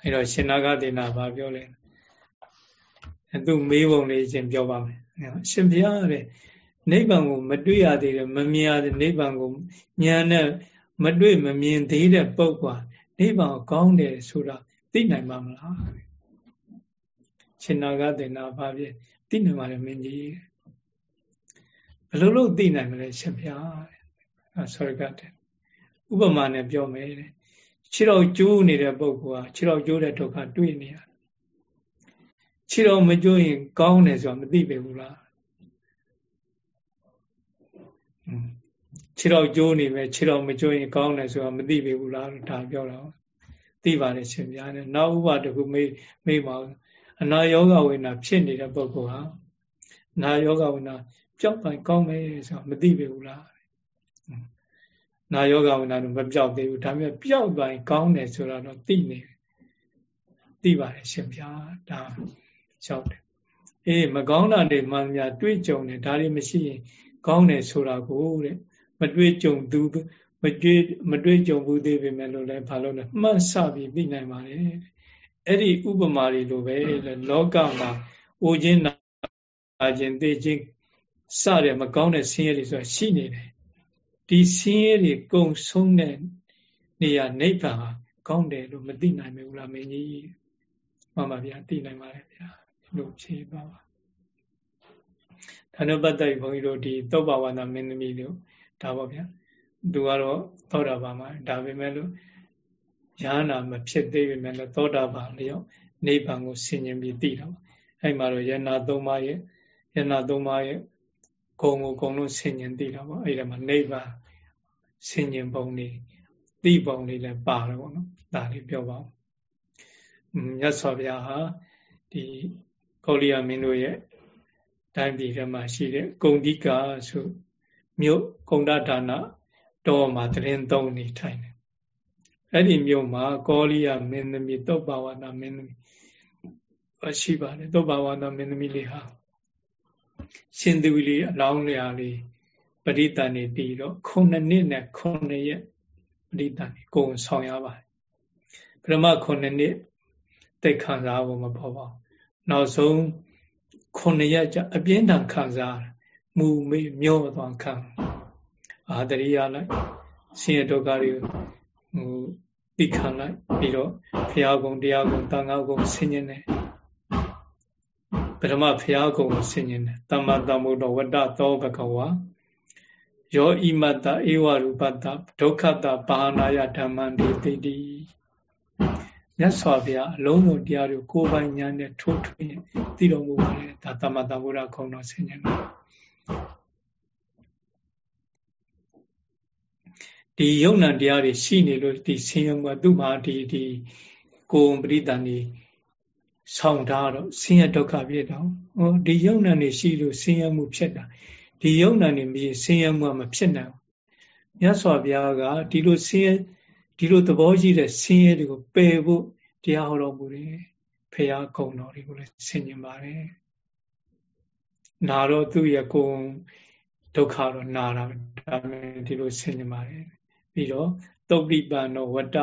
အဲ့တော့ရှင်နာကတင်တာဗာပြောလဲအဲသူမေးပုံလေးချင်းပြောပါမယ်ရှင်ဘုရားတဲ့နိဗ္ဗာန်ကိုမတွေ့ရသေးတယ်မမြင်ရသေးနိဗ္ဗာန်ကိုဉာဏ်နဲ့မတွေ့မမြင်သေးတဲ့ပုဂ္ဂိုလ်နိဗ္ဗာန်ကောင်းတယ်ဆိုတာသိနိုင်မှာမလား ရှင်နာဂသေနာဘာဖြစ်သိနိုင်ပါလေမင်းကြီးဘယ်လိုလုပ်သိနိုင်မလဲရှင်ဖျားအဲဆောရကတဲ့ဥပမာနဲ့ပြောမယ်တဲ့ခြေတော်ကျိုးနေတဲ့ပုဂ္ဂိုလ်ကခြေတော်ကျိုးတဲ့ဒုက္ခတွေ့နေရခြေတော်မကျိုးရင်ကောင်းတယ်ဆိုတာမသိပေဘူးလားခြေတော်ကျိုးနေပဲခြေတော်မကျိုးရင်ကောင်းတယ်ဆိုတာမသိပေဘူးလားဒါပြောတာသိပါတယ်ရှင်ဗျာတဲ့နောက်ဥပတခုမေးမေးပါဦး အနာယောဂဝိနာဖြစ်နေတဲ့ပုဂ္ဂိုလ်ဟာနာယောဂဝိနာပြောက်တိုင်းကောင်းမယ်ဆိုတာမသိပေဘူးလားနာယောဂဝိနာတော့မပြောက်သေးဘူးဒါပေမဲ့ပြောက်တိုင်းကောင်းတယ်ဆိုတာတော့သိနေသိပါတယ်ရှင်ဗျာဒါရောက်တယ်အေးမကောင်းတာတွေမှများတွေးကြုံတယ်ဒါတွေမရှိရင်ကောင်းတယ်ဆိုတာကိုတဲ့မတွေးကြုံသူမတွေးမတွေးကြုံဘူးသေးပေမဲ့လို့လည်းဘာလို့လဲမှတ်ဆပြီးသိနိုင်ပါတယ် အဲ့ဒီဥပမာတွေလိုပဲလောကမှာအိုခြင်းနာခြင်းသိခြင်းစတဲ့မကောင်းတဲ့ဆင်းရဲတွေဆိုတာရှိနေတယ်ဒီဆင်းရဲတွေကုံဆုံးတဲ့နေရာနိဗ္ဗာန်ဟာကောင်းတယ်လို့မသိနိုင်ဘူးလားမင်းကြီးမှန်ပါဗျာသိနိုင်ပါလေဗျာလို့ဖြေပါပါဒါနဲ့ပတ်သက်ပြီးဘုန်းကြီးတို့ဒီသောဘာဝနာမင်းသမီးတို့ဒါပေါ့ဗျာသူကတော့သောတာပန်မှာဒါပေမဲ့လို့ ညာနာမဖြစ်သေးပေမဲ့လည်းသောတာပန်လျော့နိဗ္ဗာန်ကိုဆင်ခြင်ပြီးသိတာပါအဲ့မှာတော့ယနာသုံးပါးရဲ့ယနာသုံးပါးရဲ့ဂုံကိုဂုံလုံးဆင်ခြင်သိတာပေါ့အဲ့ဒါမှာနိဗ္ဗာန်ဆင်ခြင်ပုံနေသိပုံလေးလည်းပါတယ်ပေါ့နော်ဒါလေးပြောပါဦးမြတ်စွာဘုရားဟာဒီကောလီယာမင်းတို့ရဲ့တိုင်းပြည်ထဲမှာရှိတဲ့ဂုံတိကာဆိုမြို့ဂုံဒဒါနတော်မှာတရင်သုံးနေထိုင်တယ် အဲ့ဒီမြို့မှာကောလိယမင်းသမီးသုတ်ပါဝနာမင်းသမီးရှိပါတယ်သုတ်ပါဝနာမင်းသမီးလေးဟာရှင်သူလေးအလောင်းလျာလေးပရိသန်နေပြီးတော့ခုနှစ်နှစ်နဲ့ခုနှစ်ရက်ပရိသန်နေကိုယ်ဆောင်ရပါတယ်ပရမခုနှစ်နှစ်တိတ်ခံစားဖို့မပေါ်ပါဘူးနောက်ဆုံးခုနှစ်ရက်ကြအပြင်းထန်ခံစားမူမေ့မျောသွားခံအာတရိယလိုက်ဆင်းရဲဒုက္ခတွေ ဟိုသိခံလိုက်ပြီးတော့ဘုရားကုံတရားကုံတန်ခါကုံဆင်ញင်တယ်ပထမဘုရားကုံကိုဆင်ញင်တယ်တမ္မာတမ္မုဒ္ဒဝတ္တသောဘဂဝါယောဣမတ္တဧဝရူပတ္တဒုက္ခတဘာနာယဓမ္မံတိတိတိမြတ်စွာဘုရားအလုံးစုံတရားတွေကိုယ်ပိုင်ဉာဏ်နဲ့ထိုးထွင်းသိတော်မူပါတယ်ဒါတမ္မာတမ္မုဒ္ဒခုံတော်ဆင်ញင်တ ဒီယုံ nant တရားတွေရှိနေလို့ဒီဆင်းရဲမှုသူ့မှာဒီဒီကိုယ်ပရိသန်နေဆောင်ထားတော့ဆင်းရဲဒုက္ခဖြစ်တော့ဟောဒီယုံ nant နေရှိလို့ဆင်းရဲမှုဖြစ်တာဒီယုံ nant နေမြည်ဆင်းရဲမှုမဖြစ်နိုင်ဘူးမြတ်စွာဘုရားကဒီလိုဆင်းရဲဒီလိုသဘောရှိတဲ့ဆင်းရဲတွေကိုပယ်ဖို့တရားဟောတော်မူတယ်ဖရာကုံတော်တွေကိုလည်းဆင်ញင်ပါတယ်နာတော့သူ့ရဲ့ကိုယ်ဒုက္ခတော့နာတာဒါပေမဲ့ဒီလိုဆင်ញင်ပါတယ် ပြီးတော့သုတ်ပိပန်တော်ဝတ္တ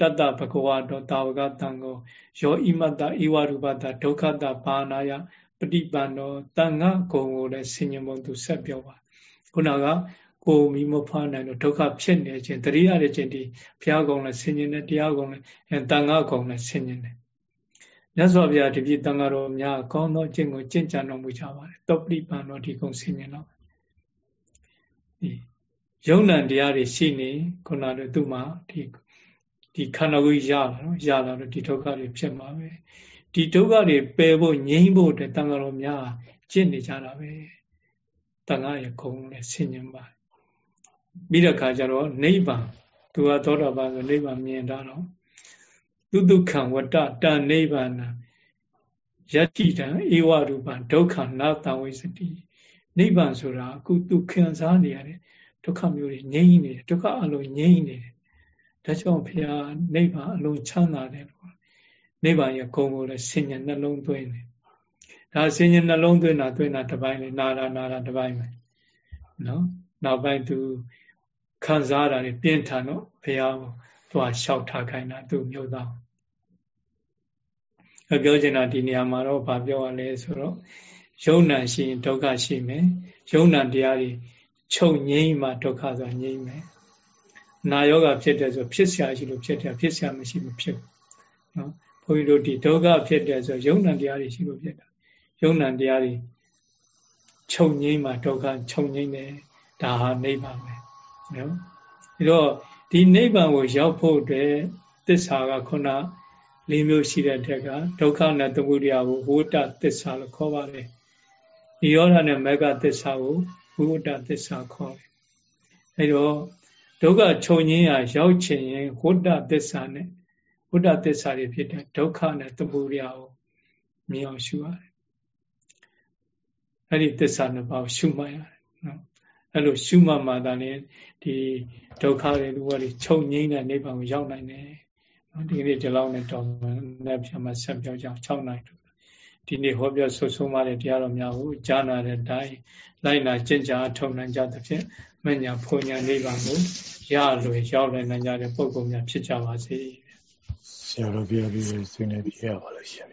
တတ္တဘဂဝါတော်တာဝကတံကိုယောဣမတ္တဧဝရူပတဒုက္ခတဘာနာယပฏิပန်တော်တန်ခါဂုံကိုလည်းဆင်ញံပုံသူဆက်ပြောပါခုနကကိုမိမဖွားနိုင်တော့ဒုက္ခဖြစ်နေခြင်းတတိယတဲ့ခြင်းဒီဘုရားကုံလည်းဆင်ញံတယ်တရားကုံလည်းတန်ခါကုံလည်းဆင်ញံတယ်မြတ်စွာဘုရားတပည့်တန်ခါတော်များကောင်းသောကျင့်ကိုကျင့်ကြံတော်မူကြပါတယ်တောပရိပန်တော်ဒီကုံဆင်ញံတော့ဒီ ယုံ nant တရားတွေရှိနေခုနကသူ့မှာဒီဒီခန္ဓာကိုယ်ရလာနော်ရလာတော့ဒီဒုက္ခတွေဖြစ်မှာပဲဒီဒုက္ခတွေပယ်ဖို့ငြိမ်းဖို့တန်ခါတော်များကျင့်နေကြတာပဲတန်ခါရခုံနဲ့ဆင်ញင်ပါပြီးတဲ့ခါကျတော့နိဗ္ဗာန်သူကသောတာပန်ဆိုနိဗ္ဗာန်မြင်တာတော့သူဒုက္ခံဝတ္တတန်နိဗ္ဗာန်ယတိတံဧဝရူပံဒုက္ခနာတံဝိစတိနိဗ္ဗာန်ဆိုတာအခုသူခံစားနေရတယ် ဒုက္ခမျိုးတွေငြိမ့်နေတယ်ဒုက္ခအလုံးငြိမ့်နေတယ်ဒါကြောင့်ဘုရားနိဗ္ဗာန်အလုံးချမ်းသာတယ်လို့နိဗ္ဗာန်ရဲ့ဂုဏ်ကိုလည်းဆင်ញံနှလုံးသွင်းတယ်ဒါဆင်ញံနှလုံးသွင်းတာသွင်းတာတစ်ပိုင်းလေနာတာနာတာတစ်ပိုင်းပဲနော်နောက်ပိုင်းသူခံစားတာတွေပြင်းထန်တော့ဘုရားကိုသူကလျှောက်ထားခိုင်းတာသူမျိုးသားအပြောချင်တာဒီနေရာမှာတော့ဗာပြောရလဲဆိုတော့ယုံ nant ရှိရင်ဒုက္ခရှိမယ်ယုံ nant တရားတွေ ချုပ်ငြိမ်းမှဒုက္ခဆိုတာငြိမ်းမယ်။နာယောဂဖြစ်တယ်ဆိုဖြစ်ဆရာရှိလို့ဖြစ်တယ်ဖြစ်ဆရာမရှိမဖြစ်ဘူး။နော်ဘုန်းကြီးတို့ဒီဒုက္ခဖြစ်တယ်ဆိုယုံ nant တရားတွေရှိလို့ဖြစ်တာ။ယုံ nant တရားတွေချုပ်ငြိမ်းမှဒုက္ခချုပ်ငြိမ်းတယ်ဒါဟာနိဗ္ဗာန်ပဲ။နော်ဒီတော့ဒီနိဗ္ဗာန်ကိုရောက်ဖို့အတွက်သစ္စာကခုနလေးမျိုးရှိတဲ့တက်ကဒုက္ခနဲ့သမုဒယကိုဝိတ္တသစ္စာလို့ခေါ်ပါတယ်။နိရောဓနဲ့မဂ္ဂသစ္စာကို ဝိဝတ္တသစ္စာခေါ်တယ်အဲတော့ဒုက္ခချုပ်ငင်းရာရောက်ချင်ရင်ဝိတ္တသစ္စာနဲ့ဝိတ္တသစ္စာတွေဖြစ်တဲ့ဒုက္ခနဲ့သမုဒယကိုမြင်အောင်ရှုရတယ်အဲ့ဒီသစ္စာနှစ်ပါးကိုရှုမှတ်ရတယ်နော်အဲ့လိုရှုမှတ်မှသာလေဒီဒုက္ခတွေလူဝတွေချုပ်ငိမ့်တဲ့နိဗ္ဗာန်ကိုရောက်နိုင်တယ်နော်ဒီကနေ့ဒီလောက်နဲ့တော့လည်းပြန်မဆက်ပြောကြအောင်6နိုင် ဒီနေ့ဟောပြောဆွဆုံးမတဲ့တရားတော်များကိုကြားနာတဲ့အတိုင်းလိုက်နာကျင့်ကြထုံနိုင်ကြသဖြင့်မညာဖွညာနိဗ္ဗာန်ကိုရလွယ်ရောက်နိုင်ကြတဲ့ပုဂ္ဂိုလ်များဖြစ်ကြပါစေ။ဆရာတော်ဘုရားပြည့်ဆွေးနွေးပြရပါလို့ရှင်